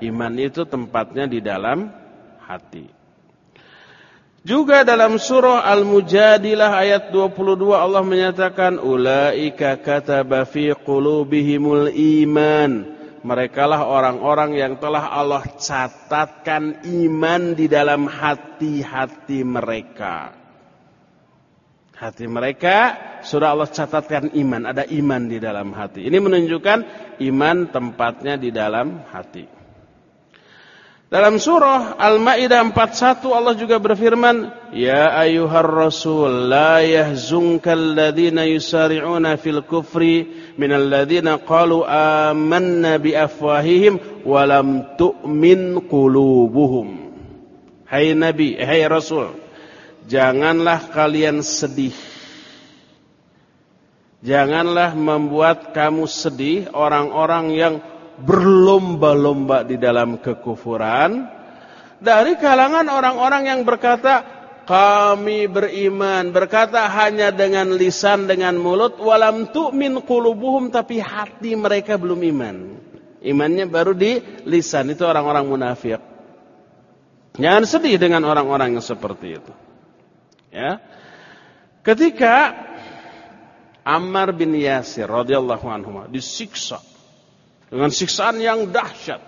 iman itu tempatnya di dalam hati. Juga dalam surah Al-Mujadilah ayat 22 Allah menyatakan ulaika kataba fi qulubihimul iman. Merekalah orang-orang yang telah Allah catatkan iman di dalam hati-hati mereka. Hati mereka sudah Allah catatkan iman, ada iman di dalam hati. Ini menunjukkan iman tempatnya di dalam hati. Dalam surah Al-Maidah 41 Allah juga berfirman, "Ya ayyuhar rasul, la yahzunkal ladzina yusari'una fil kufri minal ladzina qalu amanna bi afwahihim wa lam tu'min qulubuhum." Hai Nabi, hai Rasul, janganlah kalian sedih. Janganlah membuat kamu sedih orang-orang yang berlomba-lomba di dalam kekufuran. Dari kalangan orang-orang yang berkata kami beriman berkata hanya dengan lisan dengan mulut walam tu'min qulubuhum tapi hati mereka belum iman. Imannya baru di lisan. Itu orang-orang munafik jangan sedih dengan orang-orang yang seperti itu. Ya. Ketika Ammar bin Yasir radhiyallahu anhu disiksa dengan siksaan yang dahsyat.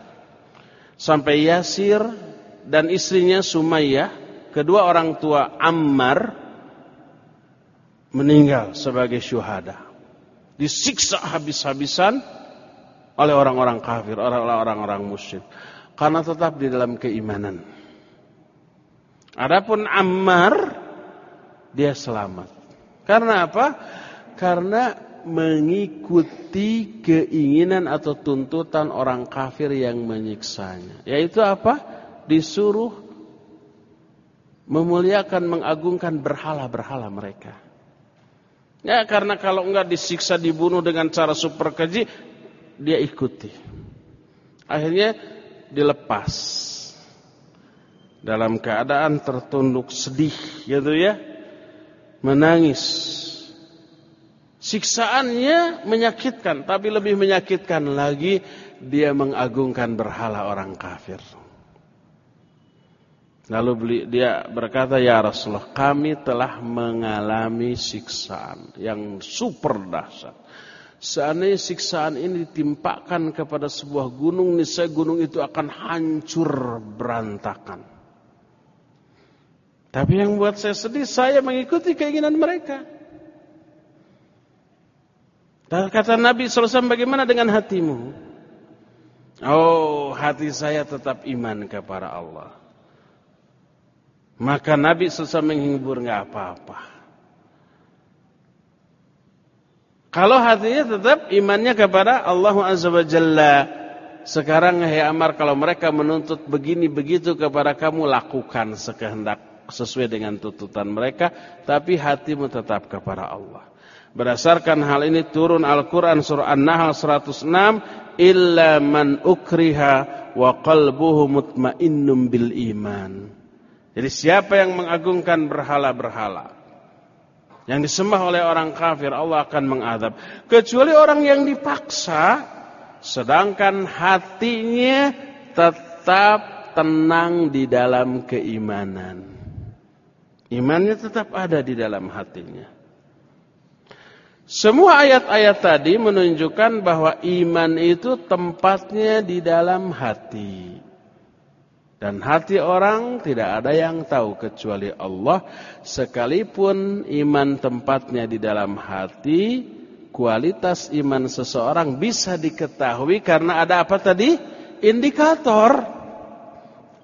Sampai Yasir dan istrinya Sumayyah, kedua orang tua Ammar meninggal sebagai syuhada. Disiksa habis-habisan oleh orang-orang kafir, oleh orang-orang musyrik. Karena tetap di dalam keimanan. Adapun Ammar dia selamat. Karena apa? Karena mengikuti keinginan atau tuntutan orang kafir yang menyiksanya. Yaitu apa? Disuruh memuliakan, mengagungkan berhala-berhala mereka. Ya karena kalau enggak disiksa dibunuh dengan cara super keji, dia ikuti. Akhirnya dilepas. Dalam keadaan tertunduk sedih gitu ya. Menangis Siksaannya menyakitkan, tapi lebih menyakitkan lagi dia mengagungkan berhala orang kafir. Lalu dia berkata, Ya Rasulullah, kami telah mengalami siksaan yang super dahsyat. Seandainya siksaan ini ditimpakan kepada sebuah gunung, niscaya gunung itu akan hancur berantakan. Tapi yang buat saya sedih, saya mengikuti keinginan mereka. Dan kata Nabi SAW bagaimana dengan hatimu? Oh hati saya tetap iman kepada Allah. Maka Nabi SAW menghibur nggak apa-apa. Kalau hatinya tetap imannya kepada Allah Azza wa Jalla. Sekarang hai Amar kalau mereka menuntut begini begitu kepada kamu lakukan sekehendak sesuai dengan tuntutan mereka. Tapi hatimu tetap kepada Allah. Berdasarkan hal ini turun Al-Quran surah An-Nahl 106. Illa man ukriha wa qalbuhu mutmainnum bil iman. Jadi siapa yang mengagungkan berhala-berhala. Yang disembah oleh orang kafir Allah akan mengadab. Kecuali orang yang dipaksa. Sedangkan hatinya tetap tenang di dalam keimanan. Imannya tetap ada di dalam hatinya. Semua ayat-ayat tadi menunjukkan bahwa iman itu tempatnya di dalam hati. Dan hati orang tidak ada yang tahu kecuali Allah. Sekalipun iman tempatnya di dalam hati, kualitas iman seseorang bisa diketahui karena ada apa tadi? Indikator.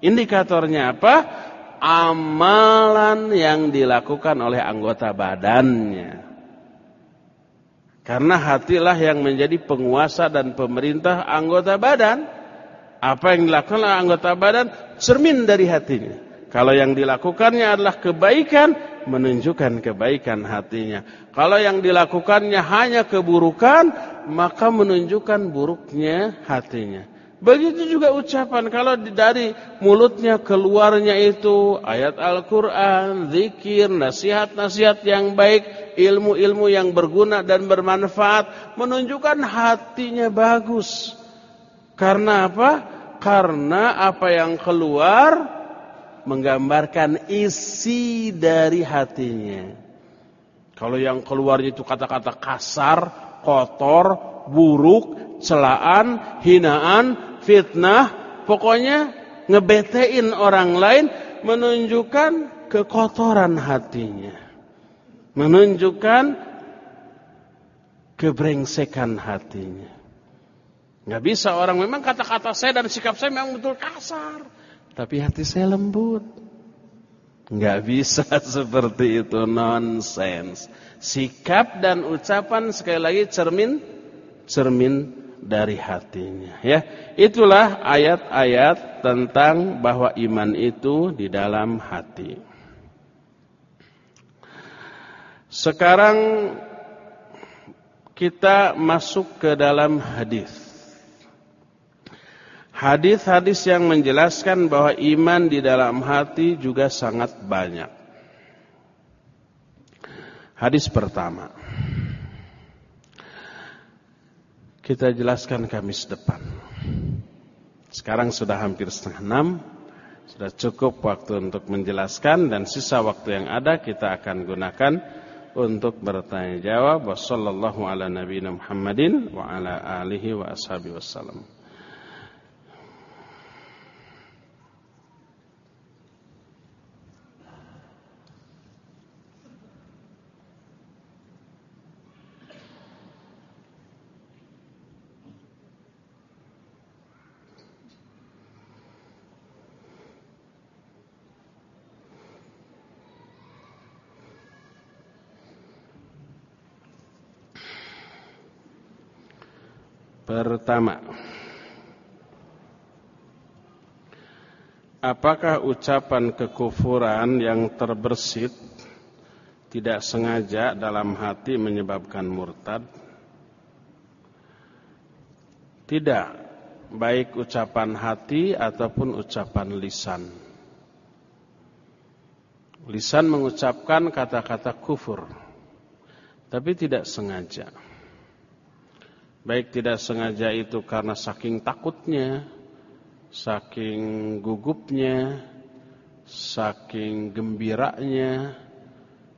Indikatornya apa? Amalan yang dilakukan oleh anggota badannya. Karena hatilah yang menjadi penguasa dan pemerintah anggota badan. Apa yang dilakukan oleh anggota badan cermin dari hatinya. Kalau yang dilakukannya adalah kebaikan, menunjukkan kebaikan hatinya. Kalau yang dilakukannya hanya keburukan, maka menunjukkan buruknya hatinya. Begitu juga ucapan kalau dari mulutnya keluarnya itu ayat Al-Quran, zikir, nasihat-nasihat yang baik, ilmu-ilmu yang berguna dan bermanfaat, menunjukkan hatinya bagus. Karena apa? Karena apa yang keluar menggambarkan isi dari hatinya. Kalau yang keluarnya itu kata-kata kasar, kotor, buruk, celaan, hinaan, fitnah, pokoknya ngebetein orang lain menunjukkan kekotoran hatinya. Menunjukkan kebrengsekan hatinya. Nggak bisa orang memang kata-kata saya dan sikap saya memang betul kasar. Tapi hati saya lembut. Nggak bisa seperti itu. Nonsense. Sikap dan ucapan sekali lagi cermin cermin dari hatinya ya itulah ayat-ayat tentang bahwa iman itu di dalam hati sekarang kita masuk ke dalam hadis hadis-hadis yang menjelaskan bahwa iman di dalam hati juga sangat banyak hadis pertama kita jelaskan Kamis depan. Sekarang sudah hampir setengah enam. Sudah cukup waktu untuk menjelaskan dan sisa waktu yang ada kita akan gunakan untuk bertanya jawab. Wassallallahu ala nabiyina Muhammadin wa ala alihi wa. Pertama, apakah ucapan kekufuran yang terbersit tidak sengaja dalam hati menyebabkan murtad? Tidak, baik ucapan hati ataupun ucapan lisan. Lisan mengucapkan kata-kata kufur, tapi tidak sengaja. Baik tidak sengaja itu karena saking takutnya, saking gugupnya, saking gembiranya,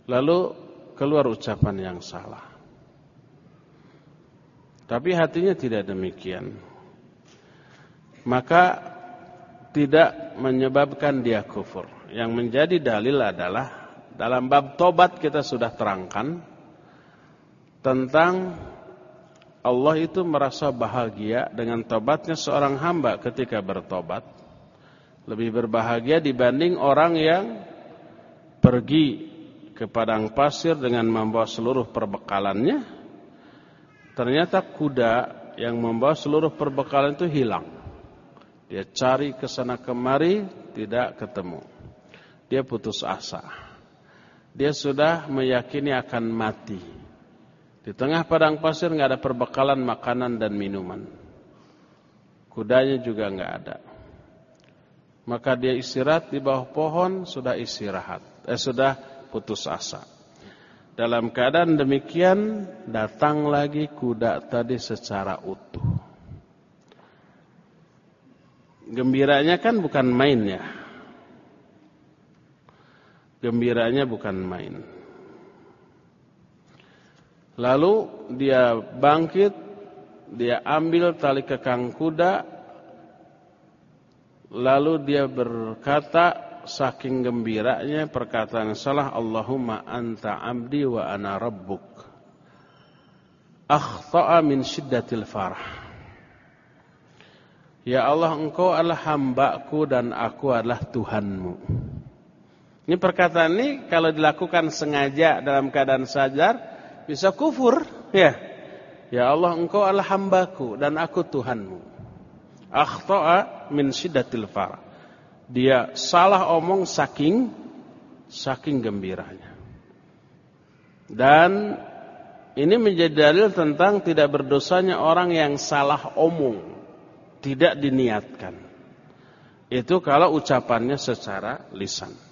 lalu keluar ucapan yang salah. Tapi hatinya tidak demikian. Maka tidak menyebabkan dia kufur. Yang menjadi dalil adalah dalam bab tobat kita sudah terangkan tentang Allah itu merasa bahagia dengan tobatnya seorang hamba ketika bertobat. Lebih berbahagia dibanding orang yang pergi ke padang pasir dengan membawa seluruh perbekalannya. Ternyata kuda yang membawa seluruh perbekalan itu hilang. Dia cari ke sana kemari, tidak ketemu. Dia putus asa. Dia sudah meyakini akan mati. Di tengah padang pasir nggak ada perbekalan makanan dan minuman. Kudanya juga nggak ada. Maka dia istirahat di bawah pohon sudah istirahat, eh sudah putus asa. Dalam keadaan demikian datang lagi kuda tadi secara utuh. Gembiranya kan bukan main ya. Gembiranya bukan main. Lalu dia bangkit, dia ambil tali kekang kuda, lalu dia berkata saking gembiranya perkataan salah Allahumma anta abdi wa ana rabbuk. Akhta'a min syiddatil farah. Ya Allah engkau adalah hambaku dan aku adalah Tuhanmu. Ini perkataan ini kalau dilakukan sengaja dalam keadaan sadar bisa kufur, ya. Ya Allah, engkau adalah hambaku dan aku Tuhanmu. Akhta'a min syiddatil farah. Dia salah omong saking saking gembiranya. Dan ini menjadi dalil tentang tidak berdosanya orang yang salah omong, tidak diniatkan. Itu kalau ucapannya secara lisan.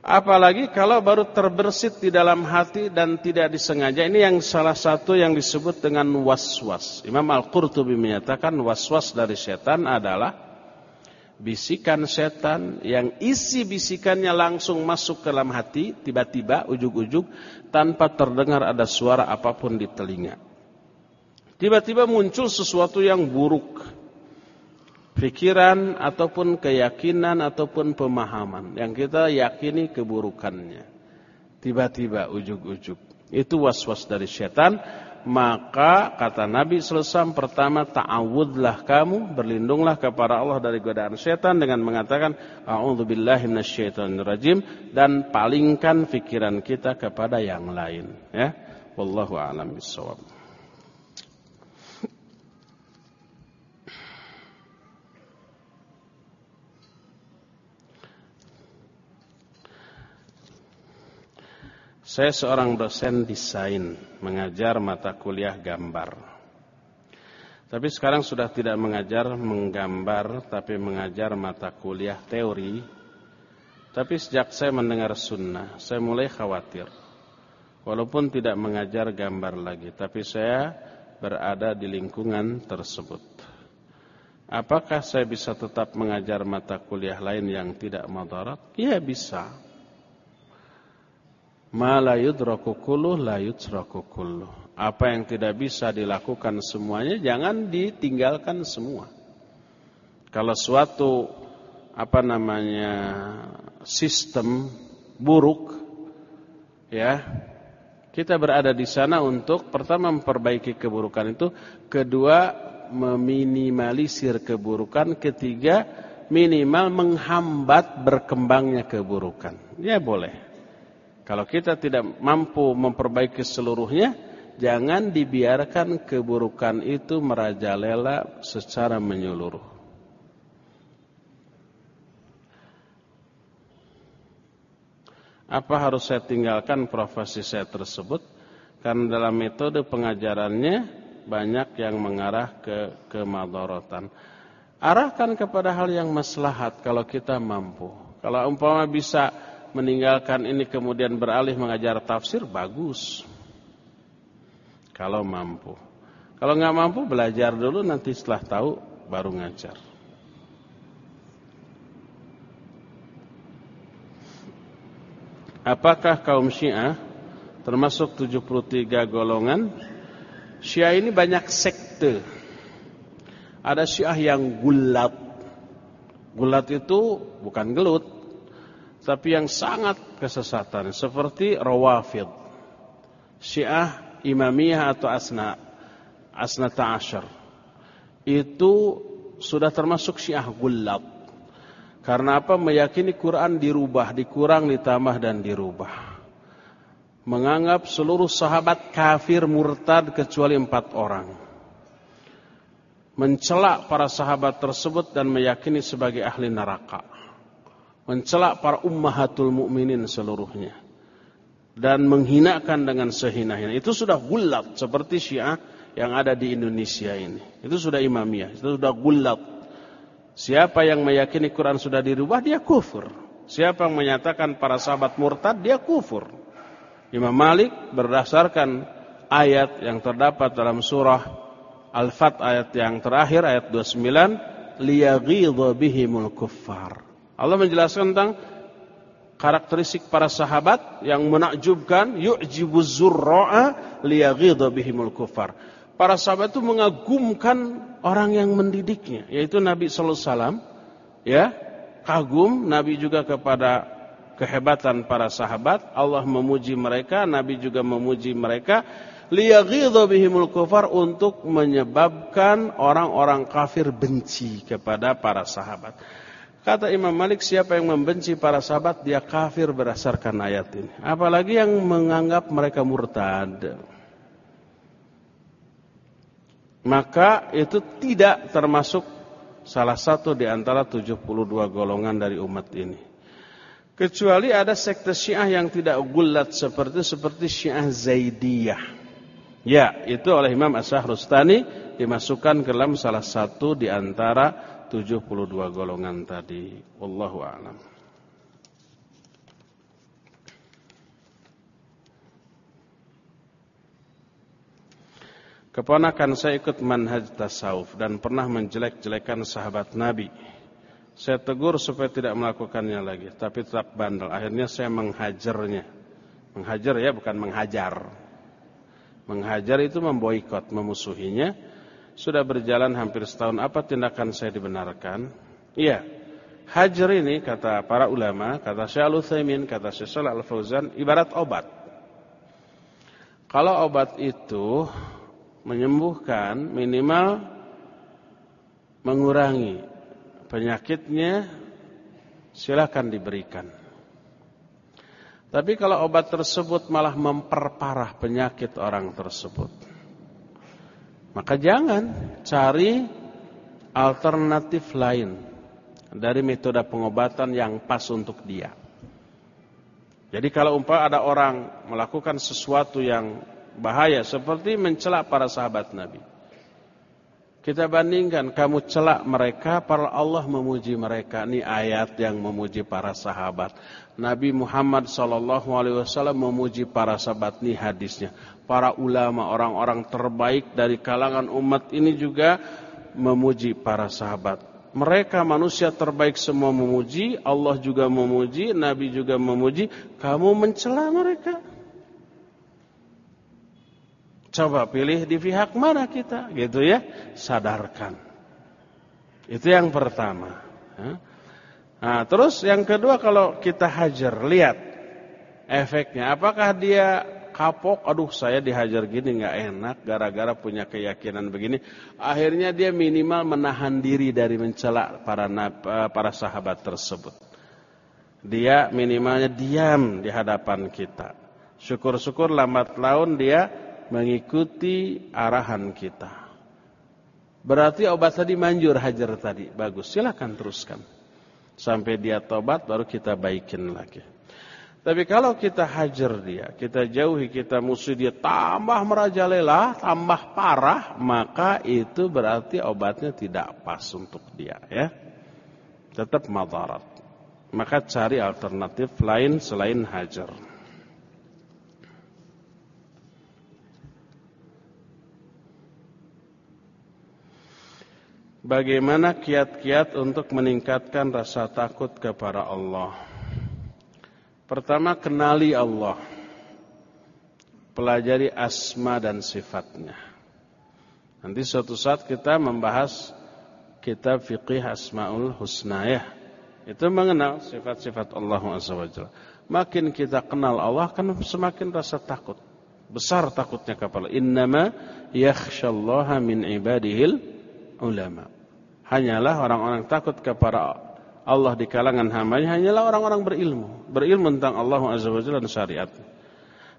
Apalagi kalau baru terbersit di dalam hati dan tidak disengaja. Ini yang salah satu yang disebut dengan was-was. Imam Al-Qurtubi menyatakan was-was dari setan adalah bisikan setan yang isi bisikannya langsung masuk ke dalam hati tiba-tiba ujuk-ujuk tanpa terdengar ada suara apa pun di telinga. Tiba-tiba muncul sesuatu yang buruk pikiran ataupun keyakinan ataupun pemahaman yang kita yakini keburukannya. Tiba-tiba ujuk-ujuk. Itu was-was dari setan. Maka kata Nabi SAW pertama ta'awudlah kamu berlindunglah kepada Allah dari godaan setan dengan mengatakan a'udzubillahi minasyaitonirrajim dan palingkan pikiran kita kepada yang lain ya wallahu a'lam bissawab Saya seorang dosen desain, mengajar mata kuliah gambar. Tapi sekarang sudah tidak mengajar menggambar, tapi mengajar mata kuliah teori. Tapi sejak saya mendengar sunnah, saya mulai khawatir. Walaupun tidak mengajar gambar lagi, tapi saya berada di lingkungan tersebut. Apakah saya bisa tetap mengajar mata kuliah lain yang tidak madarat? Iya bisa. Ma la yudraku kulluh la yutraku kulluh. Apa yang tidak bisa dilakukan semuanya jangan ditinggalkan semua. Kalau suatu apa namanya sistem buruk ya kita berada di sana untuk pertama memperbaiki keburukan itu, kedua meminimalisir keburukan, ketiga minimal menghambat berkembangnya keburukan. Ya boleh. Kalau kita tidak mampu memperbaiki seluruhnya, jangan dibiarkan keburukan itu merajalela secara menyeluruh. Apa harus saya tinggalkan profesi saya tersebut? Karena dalam metode pengajarannya banyak yang mengarah ke kemadorotan. Arahkan kepada hal yang maslahat kalau kita mampu. Kalau umpama bisa meninggalkan ini kemudian beralih mengajar tafsir bagus. Kalau mampu. Kalau nggak mampu belajar dulu nanti setelah tahu baru ngajar. Apakah kaum Syiah termasuk 73 golongan? Syiah ini banyak sekte. Ada Syiah yang gulat. Gulat itu bukan gelut, tapi yang sangat kesesatan seperti Rawafid, Syiah Imamiyah atau Asna Asna Ta'asyar. Itu sudah termasuk Syiah Gulab. Karena apa? Meyakini Quran dirubah, dikurang, ditambah dan dirubah. Menganggap seluruh sahabat kafir murtad kecuali empat orang. Mencelak para sahabat tersebut dan meyakini sebagai ahli neraka mencela para ummahatul mukminin seluruhnya. dan menghinakan dengan sehina-hina. Itu sudah gulat seperti Syiah yang ada di Indonesia ini. Itu sudah imamiyah, itu sudah gulat. Siapa yang meyakini Quran sudah dirubah dia kufur. Siapa yang menyatakan para sahabat murtad dia kufur. Imam Malik berdasarkan ayat yang terdapat dalam surah Al-Fat ayat yang terakhir ayat 29 liyaghidha bihimul kuffar. Allah menjelaskan tentang karakteristik para sahabat yang menakjubkan yu'jibu zurra'a liyaghidha bihimul kufar. Para sahabat itu mengagumkan orang yang mendidiknya yaitu Nabi sallallahu alaihi wasallam ya. Kagum Nabi juga kepada kehebatan para sahabat. Allah memuji mereka Nabi juga memuji mereka. Liyaghidha bihimul kufar untuk menyebabkan orang-orang kafir benci kepada para sahabat Kata Imam Malik, siapa yang membenci para sahabat, dia kafir berdasarkan ayat ini. Apalagi yang menganggap mereka murtad. Maka itu tidak termasuk salah satu di antara 72 golongan dari umat ini. Kecuali ada sekte syiah yang tidak gulat seperti seperti syiah Zaidiyah. Ya, itu oleh Imam As-Sahrustani dimasukkan ke dalam salah satu di antara 72 golongan tadi. Wallahu a'lam. Keponakan saya ikut manhaj tasawuf dan pernah menjelek-jelekan sahabat Nabi. Saya tegur supaya tidak melakukannya lagi, tapi tetap bandel. Akhirnya saya menghajarnya. Menghajar ya, bukan menghajar. Menghajar itu memboikot, memusuhinya sudah berjalan hampir setahun. Apa tindakan saya dibenarkan? Iya. Hajar ini kata para ulama, kata Syekh Al-Utsaimin, kata Syekh Al-Fauzan ibarat obat. Kalau obat itu menyembuhkan minimal mengurangi penyakitnya silakan diberikan. Tapi kalau obat tersebut malah memperparah penyakit orang tersebut, maka jangan cari alternatif lain dari metode pengobatan yang pas untuk dia. Jadi kalau umpah ada orang melakukan sesuatu yang bahaya seperti mencela para sahabat Nabi. Kita bandingkan kamu celak mereka, para Allah memuji mereka. Ini ayat yang memuji para sahabat. Nabi Muhammad SAW memuji para sahabat. Ini hadisnya. Para ulama, orang-orang terbaik dari kalangan umat ini juga memuji para sahabat. Mereka manusia terbaik semua memuji, Allah juga memuji, Nabi juga memuji. Kamu mencela mereka. Coba pilih di pihak mana kita, gitu ya. Sadarkan. Itu yang pertama. Nah, terus yang kedua kalau kita hajar, lihat efeknya. Apakah dia kapok, aduh saya dihajar gini nggak enak gara-gara punya keyakinan begini. Akhirnya dia minimal menahan diri dari mencela para para sahabat tersebut. Dia minimalnya diam di hadapan kita. Syukur-syukur lambat laun dia mengikuti arahan kita. Berarti obat tadi manjur hajar tadi. Bagus, silakan teruskan. Sampai dia tobat baru kita baikin lagi. Tapi kalau kita hajar dia, kita jauhi, kita musuh dia tambah merajalela, tambah parah, maka itu berarti obatnya tidak pas untuk dia ya. Tetap madarat. Maka cari alternatif lain selain hajar. Bagaimana kiat-kiat untuk meningkatkan rasa takut kepada Allah? Pertama, kenali Allah. Pelajari asma dan sifatnya. Nanti suatu saat kita membahas kitab fiqih asmaul husna ya. Itu mengenal sifat-sifat Allah SWT. Makin kita kenal Allah, akan semakin rasa takut. Besar takutnya kepada. Innama yakhshallaha min ibadihil ulama. Hanyalah orang-orang takut kepada Allah di kalangan hambanya hanyalah orang-orang berilmu, berilmu tentang Allah Azza wa Jalla dan syariat.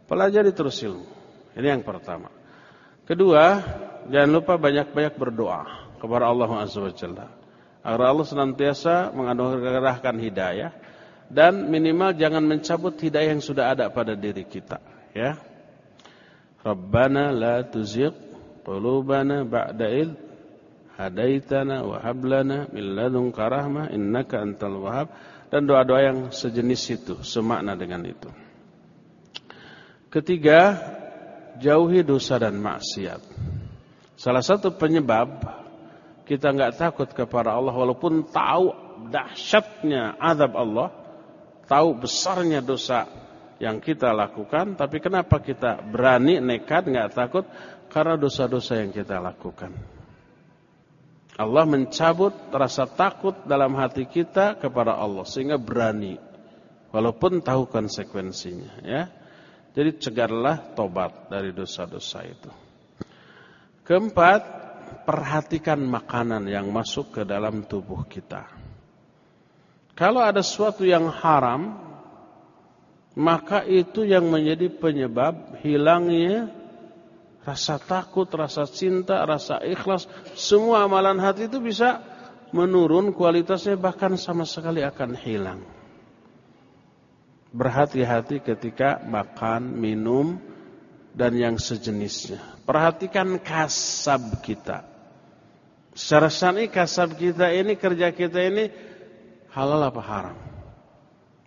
Pelajari terus ilmu. Ini yang pertama. Kedua, jangan lupa banyak-banyak berdoa kepada Allah Azza wa Jalla. Agar Allah senantiasa menganugerahkan hidayah dan minimal jangan mencabut hidayah yang sudah ada pada diri kita ya Rabbana la tuzigh qulubana ba'da id hadaitana wa hab lana min ladunka rahmah innaka antal wahhab dan doa-doa yang sejenis itu semakna dengan itu ketiga jauhi dosa dan maksiat salah satu penyebab kita enggak takut kepada Allah walaupun tahu dahsyatnya azab Allah tahu besarnya dosa yang kita lakukan, tapi kenapa kita berani, nekat, nggak takut? Karena dosa-dosa yang kita lakukan. Allah mencabut rasa takut dalam hati kita kepada Allah sehingga berani, walaupun tahu konsekuensinya. Ya, jadi cegarlah tobat dari dosa-dosa itu. Keempat, perhatikan makanan yang masuk ke dalam tubuh kita. Kalau ada sesuatu yang haram, maka itu yang menjadi penyebab hilangnya rasa takut, rasa cinta, rasa ikhlas, semua amalan hati itu bisa menurun kualitasnya bahkan sama sekali akan hilang. Berhati-hati ketika makan, minum dan yang sejenisnya. Perhatikan kasab kita. Secara syar'i kasab kita ini, kerja kita ini halal apa haram?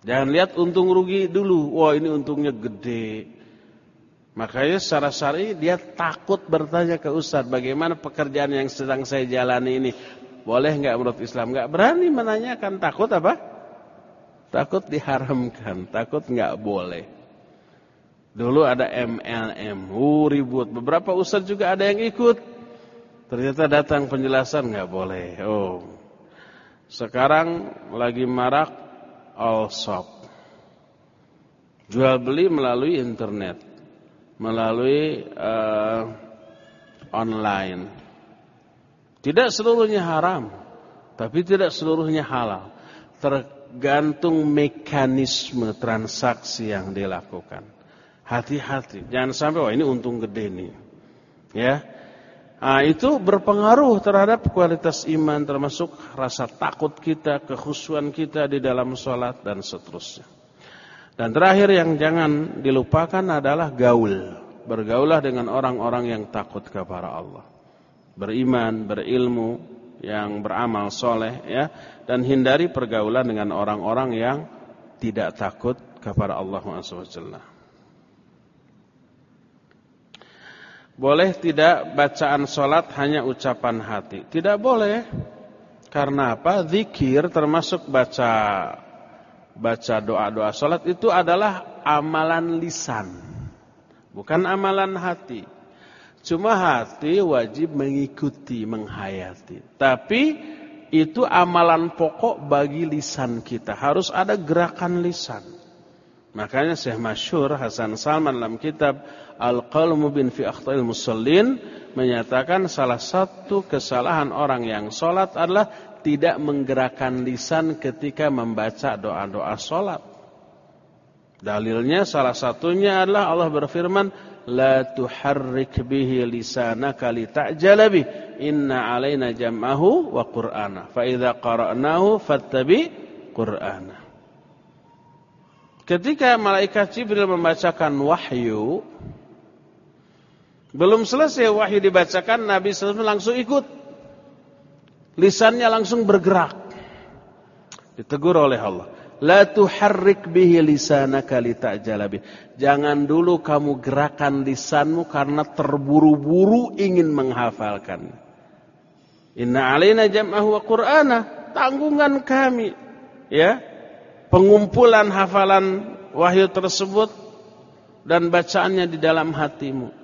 Jangan lihat untung rugi dulu. Wah ini untungnya gede. Makanya secara syari dia takut bertanya ke Ustaz. Bagaimana pekerjaan yang sedang saya jalani ini. Boleh nggak menurut Islam? Nggak berani menanyakan. Takut apa? Takut diharamkan. Takut nggak boleh. Dulu ada MLM. Uh, ribut. Beberapa Ustaz juga ada yang ikut. Ternyata datang penjelasan nggak boleh. Oh. Sekarang lagi marak all shop. Jual beli melalui internet, melalui uh, online. Tidak seluruhnya haram, tapi tidak seluruhnya halal. Tergantung mekanisme transaksi yang dilakukan. Hati-hati, jangan sampai wah ini untung gede nih. Ya, Nah, itu berpengaruh terhadap kualitas iman termasuk rasa takut kita, kekhusuan kita di dalam sholat dan seterusnya. Dan terakhir yang jangan dilupakan adalah gaul. Bergaulah dengan orang-orang yang takut kepada Allah. Beriman, berilmu, yang beramal soleh ya. Dan hindari pergaulan dengan orang-orang yang tidak takut kepada Allah SWT. Boleh tidak bacaan solat hanya ucapan hati? Tidak boleh. Karena apa? Zikir termasuk baca baca doa-doa solat itu adalah amalan lisan. Bukan amalan hati. Cuma hati wajib mengikuti, menghayati. Tapi itu amalan pokok bagi lisan kita. Harus ada gerakan lisan. Makanya Syekh Masyur Hasan Salman dalam kitab Al-Qalmu bin fi akhtail musallin menyatakan salah satu kesalahan orang yang sholat adalah tidak menggerakkan lisan ketika membaca doa-doa sholat. Dalilnya salah satunya adalah Allah berfirman, La tuharrik bihi lisanaka lita'jala bih. Inna alaina jam'ahu wa qur'ana. Fa idza qara'nahu fattabi qur'ana. Ketika malaikat Jibril membacakan wahyu, belum selesai wahyu dibacakan, Nabi SAW langsung ikut. Lisannya langsung bergerak. Ditegur oleh Allah. La tuharrik bihi lisanaka lita'jala bih. Jangan dulu kamu gerakan lisanmu karena terburu-buru ingin menghafalkan. Inna alaina jam'ahu wa qur'ana. Tanggungan kami. Ya pengumpulan hafalan wahyu tersebut dan bacaannya di dalam hatimu.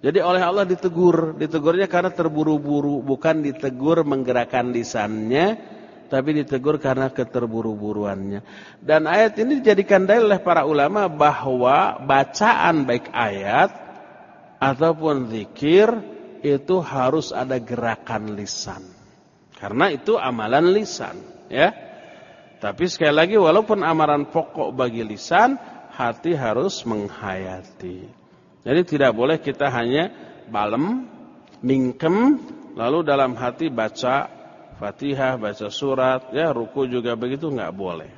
Jadi oleh Allah ditegur, ditegurnya karena terburu-buru, bukan ditegur menggerakkan lisannya, tapi ditegur karena keterburu-buruannya. Dan ayat ini dijadikan dalil oleh para ulama bahwa bacaan baik ayat ataupun zikir itu harus ada gerakan lisan. Karena itu amalan lisan, ya. Tapi sekali lagi walaupun amaran pokok bagi lisan, hati harus menghayati. Jadi tidak boleh kita hanya balem, mingkem, lalu dalam hati baca Fatihah, baca surat, ya ruku juga begitu nggak boleh.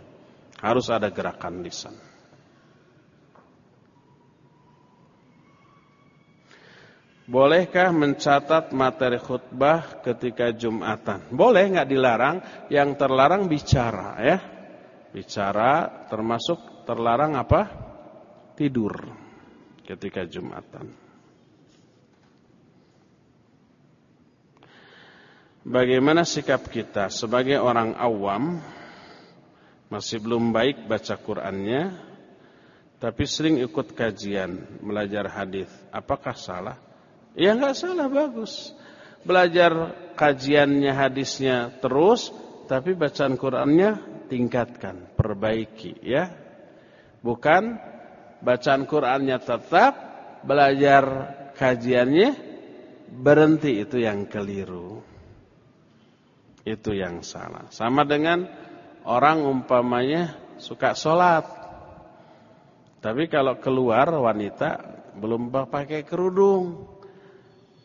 Harus ada gerakan lisan. Bolehkah mencatat materi khutbah ketika Jumatan? Boleh, nggak dilarang. Yang terlarang bicara, ya. Bicara termasuk terlarang apa? Tidur ketika Jumatan. Bagaimana sikap kita sebagai orang awam masih belum baik baca Qur'annya tapi sering ikut kajian, belajar hadis. Apakah salah? Ya nggak salah bagus. Belajar kajiannya hadisnya terus, tapi bacaan Qurannya tingkatkan, perbaiki ya. Bukan bacaan Qurannya tetap, belajar kajiannya berhenti itu yang keliru. Itu yang salah. Sama dengan orang umpamanya suka sholat. Tapi kalau keluar wanita belum pakai kerudung.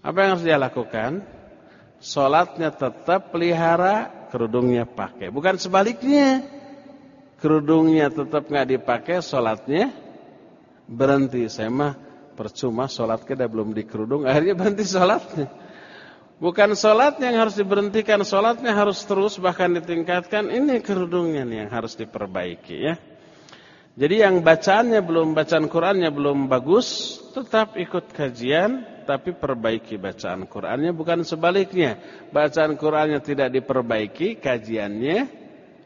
Apa yang harus dia lakukan? Sholatnya tetap pelihara, kerudungnya pakai. Bukan sebaliknya. Kerudungnya tetap nggak dipakai, sholatnya berhenti. Saya mah percuma sholat kita belum dikerudung, akhirnya berhenti sholatnya. Bukan sholat yang harus diberhentikan, sholatnya harus terus bahkan ditingkatkan. Ini kerudungnya nih yang harus diperbaiki ya. Jadi yang bacaannya belum, bacaan Qurannya belum bagus, tetap ikut kajian, tapi perbaiki bacaan Qur'annya bukan sebaliknya. Bacaan Qur'annya tidak diperbaiki, kajiannya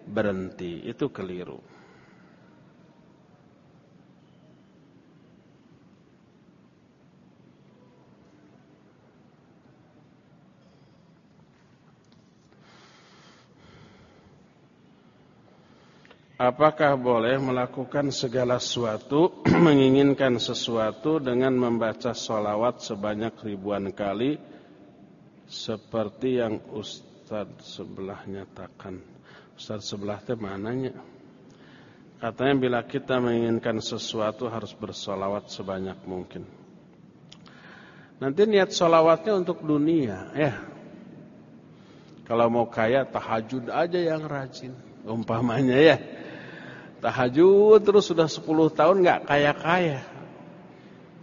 berhenti. Itu keliru. Apakah boleh melakukan segala sesuatu, menginginkan sesuatu dengan membaca solawat sebanyak ribuan kali, seperti yang Ustadz sebelah nyatakan. Ustadz sebelah itu mananya? Katanya bila kita menginginkan sesuatu harus bersolawat sebanyak mungkin. Nanti niat solawatnya untuk dunia, ya. Kalau mau kaya tahajud aja yang rajin, umpamanya ya. Tahajud terus sudah 10 tahun nggak kaya-kaya.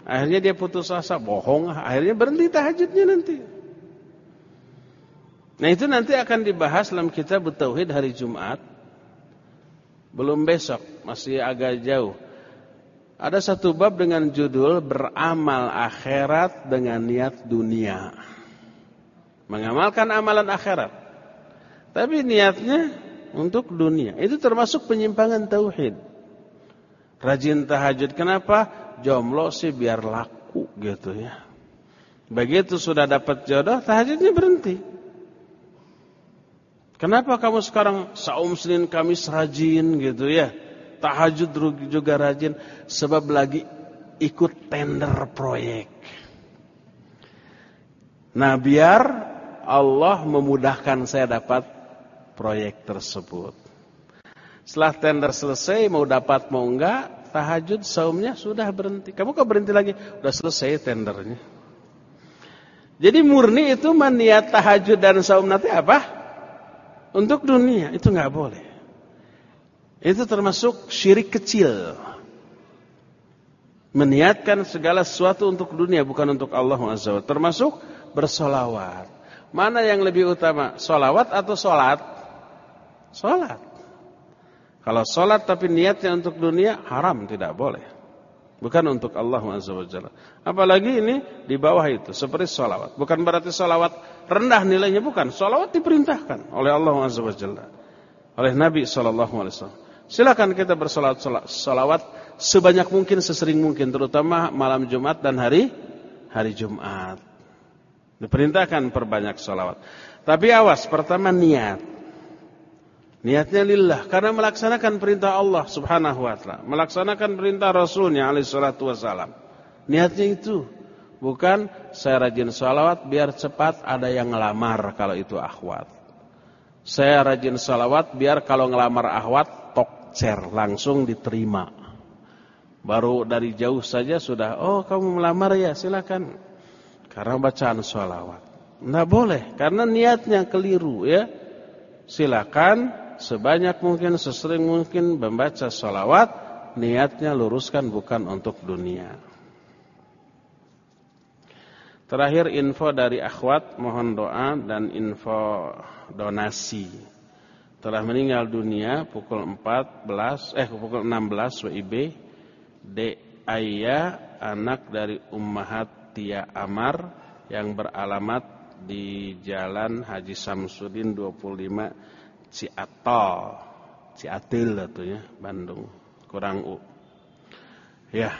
Akhirnya dia putus asa, bohong, akhirnya berhenti tahajudnya nanti. Nah itu nanti akan dibahas dalam kitab Tauhid hari Jumat. Belum besok, masih agak jauh. Ada satu bab dengan judul beramal akhirat dengan niat dunia. Mengamalkan amalan akhirat. Tapi niatnya untuk dunia. Itu termasuk penyimpangan tauhid. Rajin tahajud kenapa? Jomblo sih biar laku gitu ya. Begitu sudah dapat jodoh, tahajudnya berhenti. Kenapa kamu sekarang saum Senin Kamis rajin gitu ya? Tahajud juga rajin sebab lagi ikut tender proyek. Nah, biar Allah memudahkan saya dapat proyek tersebut. Setelah tender selesai, mau dapat mau enggak, tahajud saumnya sudah berhenti. Kamu kok berhenti lagi? Sudah selesai tendernya. Jadi murni itu maniat tahajud dan saum nanti apa? Untuk dunia, itu enggak boleh. Itu termasuk syirik kecil. Meniatkan segala sesuatu untuk dunia bukan untuk Allah SWT. Termasuk bersolawat. Mana yang lebih utama? Solawat atau solat? Sholat. Kalau sholat tapi niatnya untuk dunia, haram, tidak boleh. Bukan untuk Allah SWT. Apalagi ini di bawah itu, seperti sholawat. Bukan berarti sholawat rendah nilainya, bukan. Sholawat diperintahkan oleh Allah SWT. Oleh Nabi SAW. Silakan kita bersolat sholawat sebanyak mungkin, sesering mungkin. Terutama malam Jumat dan hari hari Jumat. Diperintahkan perbanyak sholawat. Tapi awas, pertama niat. Niatnya lillah karena melaksanakan perintah Allah Subhanahu wa taala, melaksanakan perintah Rasulnya alaihi salatu wasalam. Niatnya itu bukan saya rajin salawat biar cepat ada yang ngelamar kalau itu akhwat. Saya rajin salawat biar kalau ngelamar akhwat tokcer langsung diterima. Baru dari jauh saja sudah, oh kamu melamar ya silakan. Karena bacaan salawat. Tidak boleh karena niatnya keliru ya. Silakan sebanyak mungkin, sesering mungkin membaca salawat, niatnya luruskan bukan untuk dunia. Terakhir info dari akhwat, mohon doa dan info donasi. Telah meninggal dunia pukul 14 eh pukul 16 WIB D Aya anak dari Ummahat Tia Amar yang beralamat di Jalan Haji Samsudin 25 Ciatol Ciatil ya Bandung. Kurang U. Ya.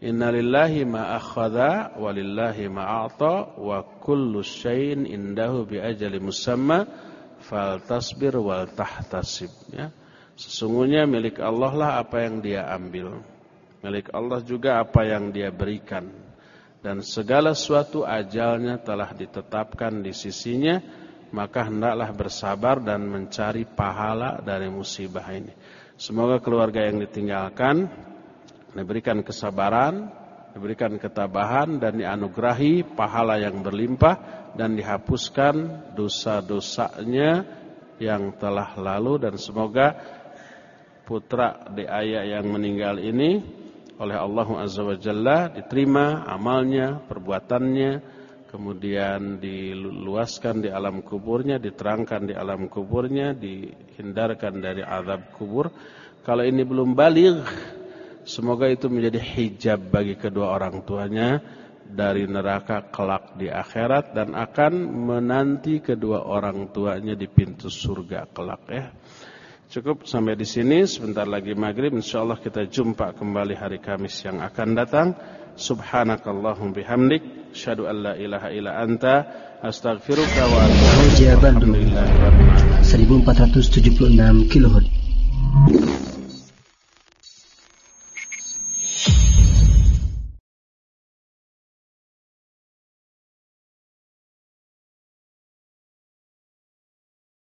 Innalillahi ma akhadha walillahi ma a'ta wa kullu syai'in indahu bi ajali musamma fal tasbir wal tahtasib. Ya. Sesungguhnya milik Allah lah apa yang dia ambil. Milik Allah juga apa yang dia berikan. Dan segala suatu ajalnya telah ditetapkan di sisinya maka hendaklah bersabar dan mencari pahala dari musibah ini. Semoga keluarga yang ditinggalkan diberikan kesabaran diberikan ketabahan dan dianugerahi pahala yang berlimpah dan dihapuskan dosa-dosanya yang telah lalu. Dan semoga putra di ayah yang meninggal ini oleh Allah Azza wa Jalla diterima amalnya, perbuatannya, kemudian diluaskan di alam kuburnya, diterangkan di alam kuburnya, dihindarkan dari azab kubur. Kalau ini belum balik, semoga itu menjadi hijab bagi kedua orang tuanya dari neraka kelak di akhirat dan akan menanti kedua orang tuanya di pintu surga kelak ya. Cukup sampai di sini. Sebentar lagi maghrib. InsyaAllah kita jumpa kembali hari Kamis yang akan datang. Subhanakallahum bihamdik. Asyadu an la ilaha ila anta. Astaghfiruka wa atubu 1476 kHz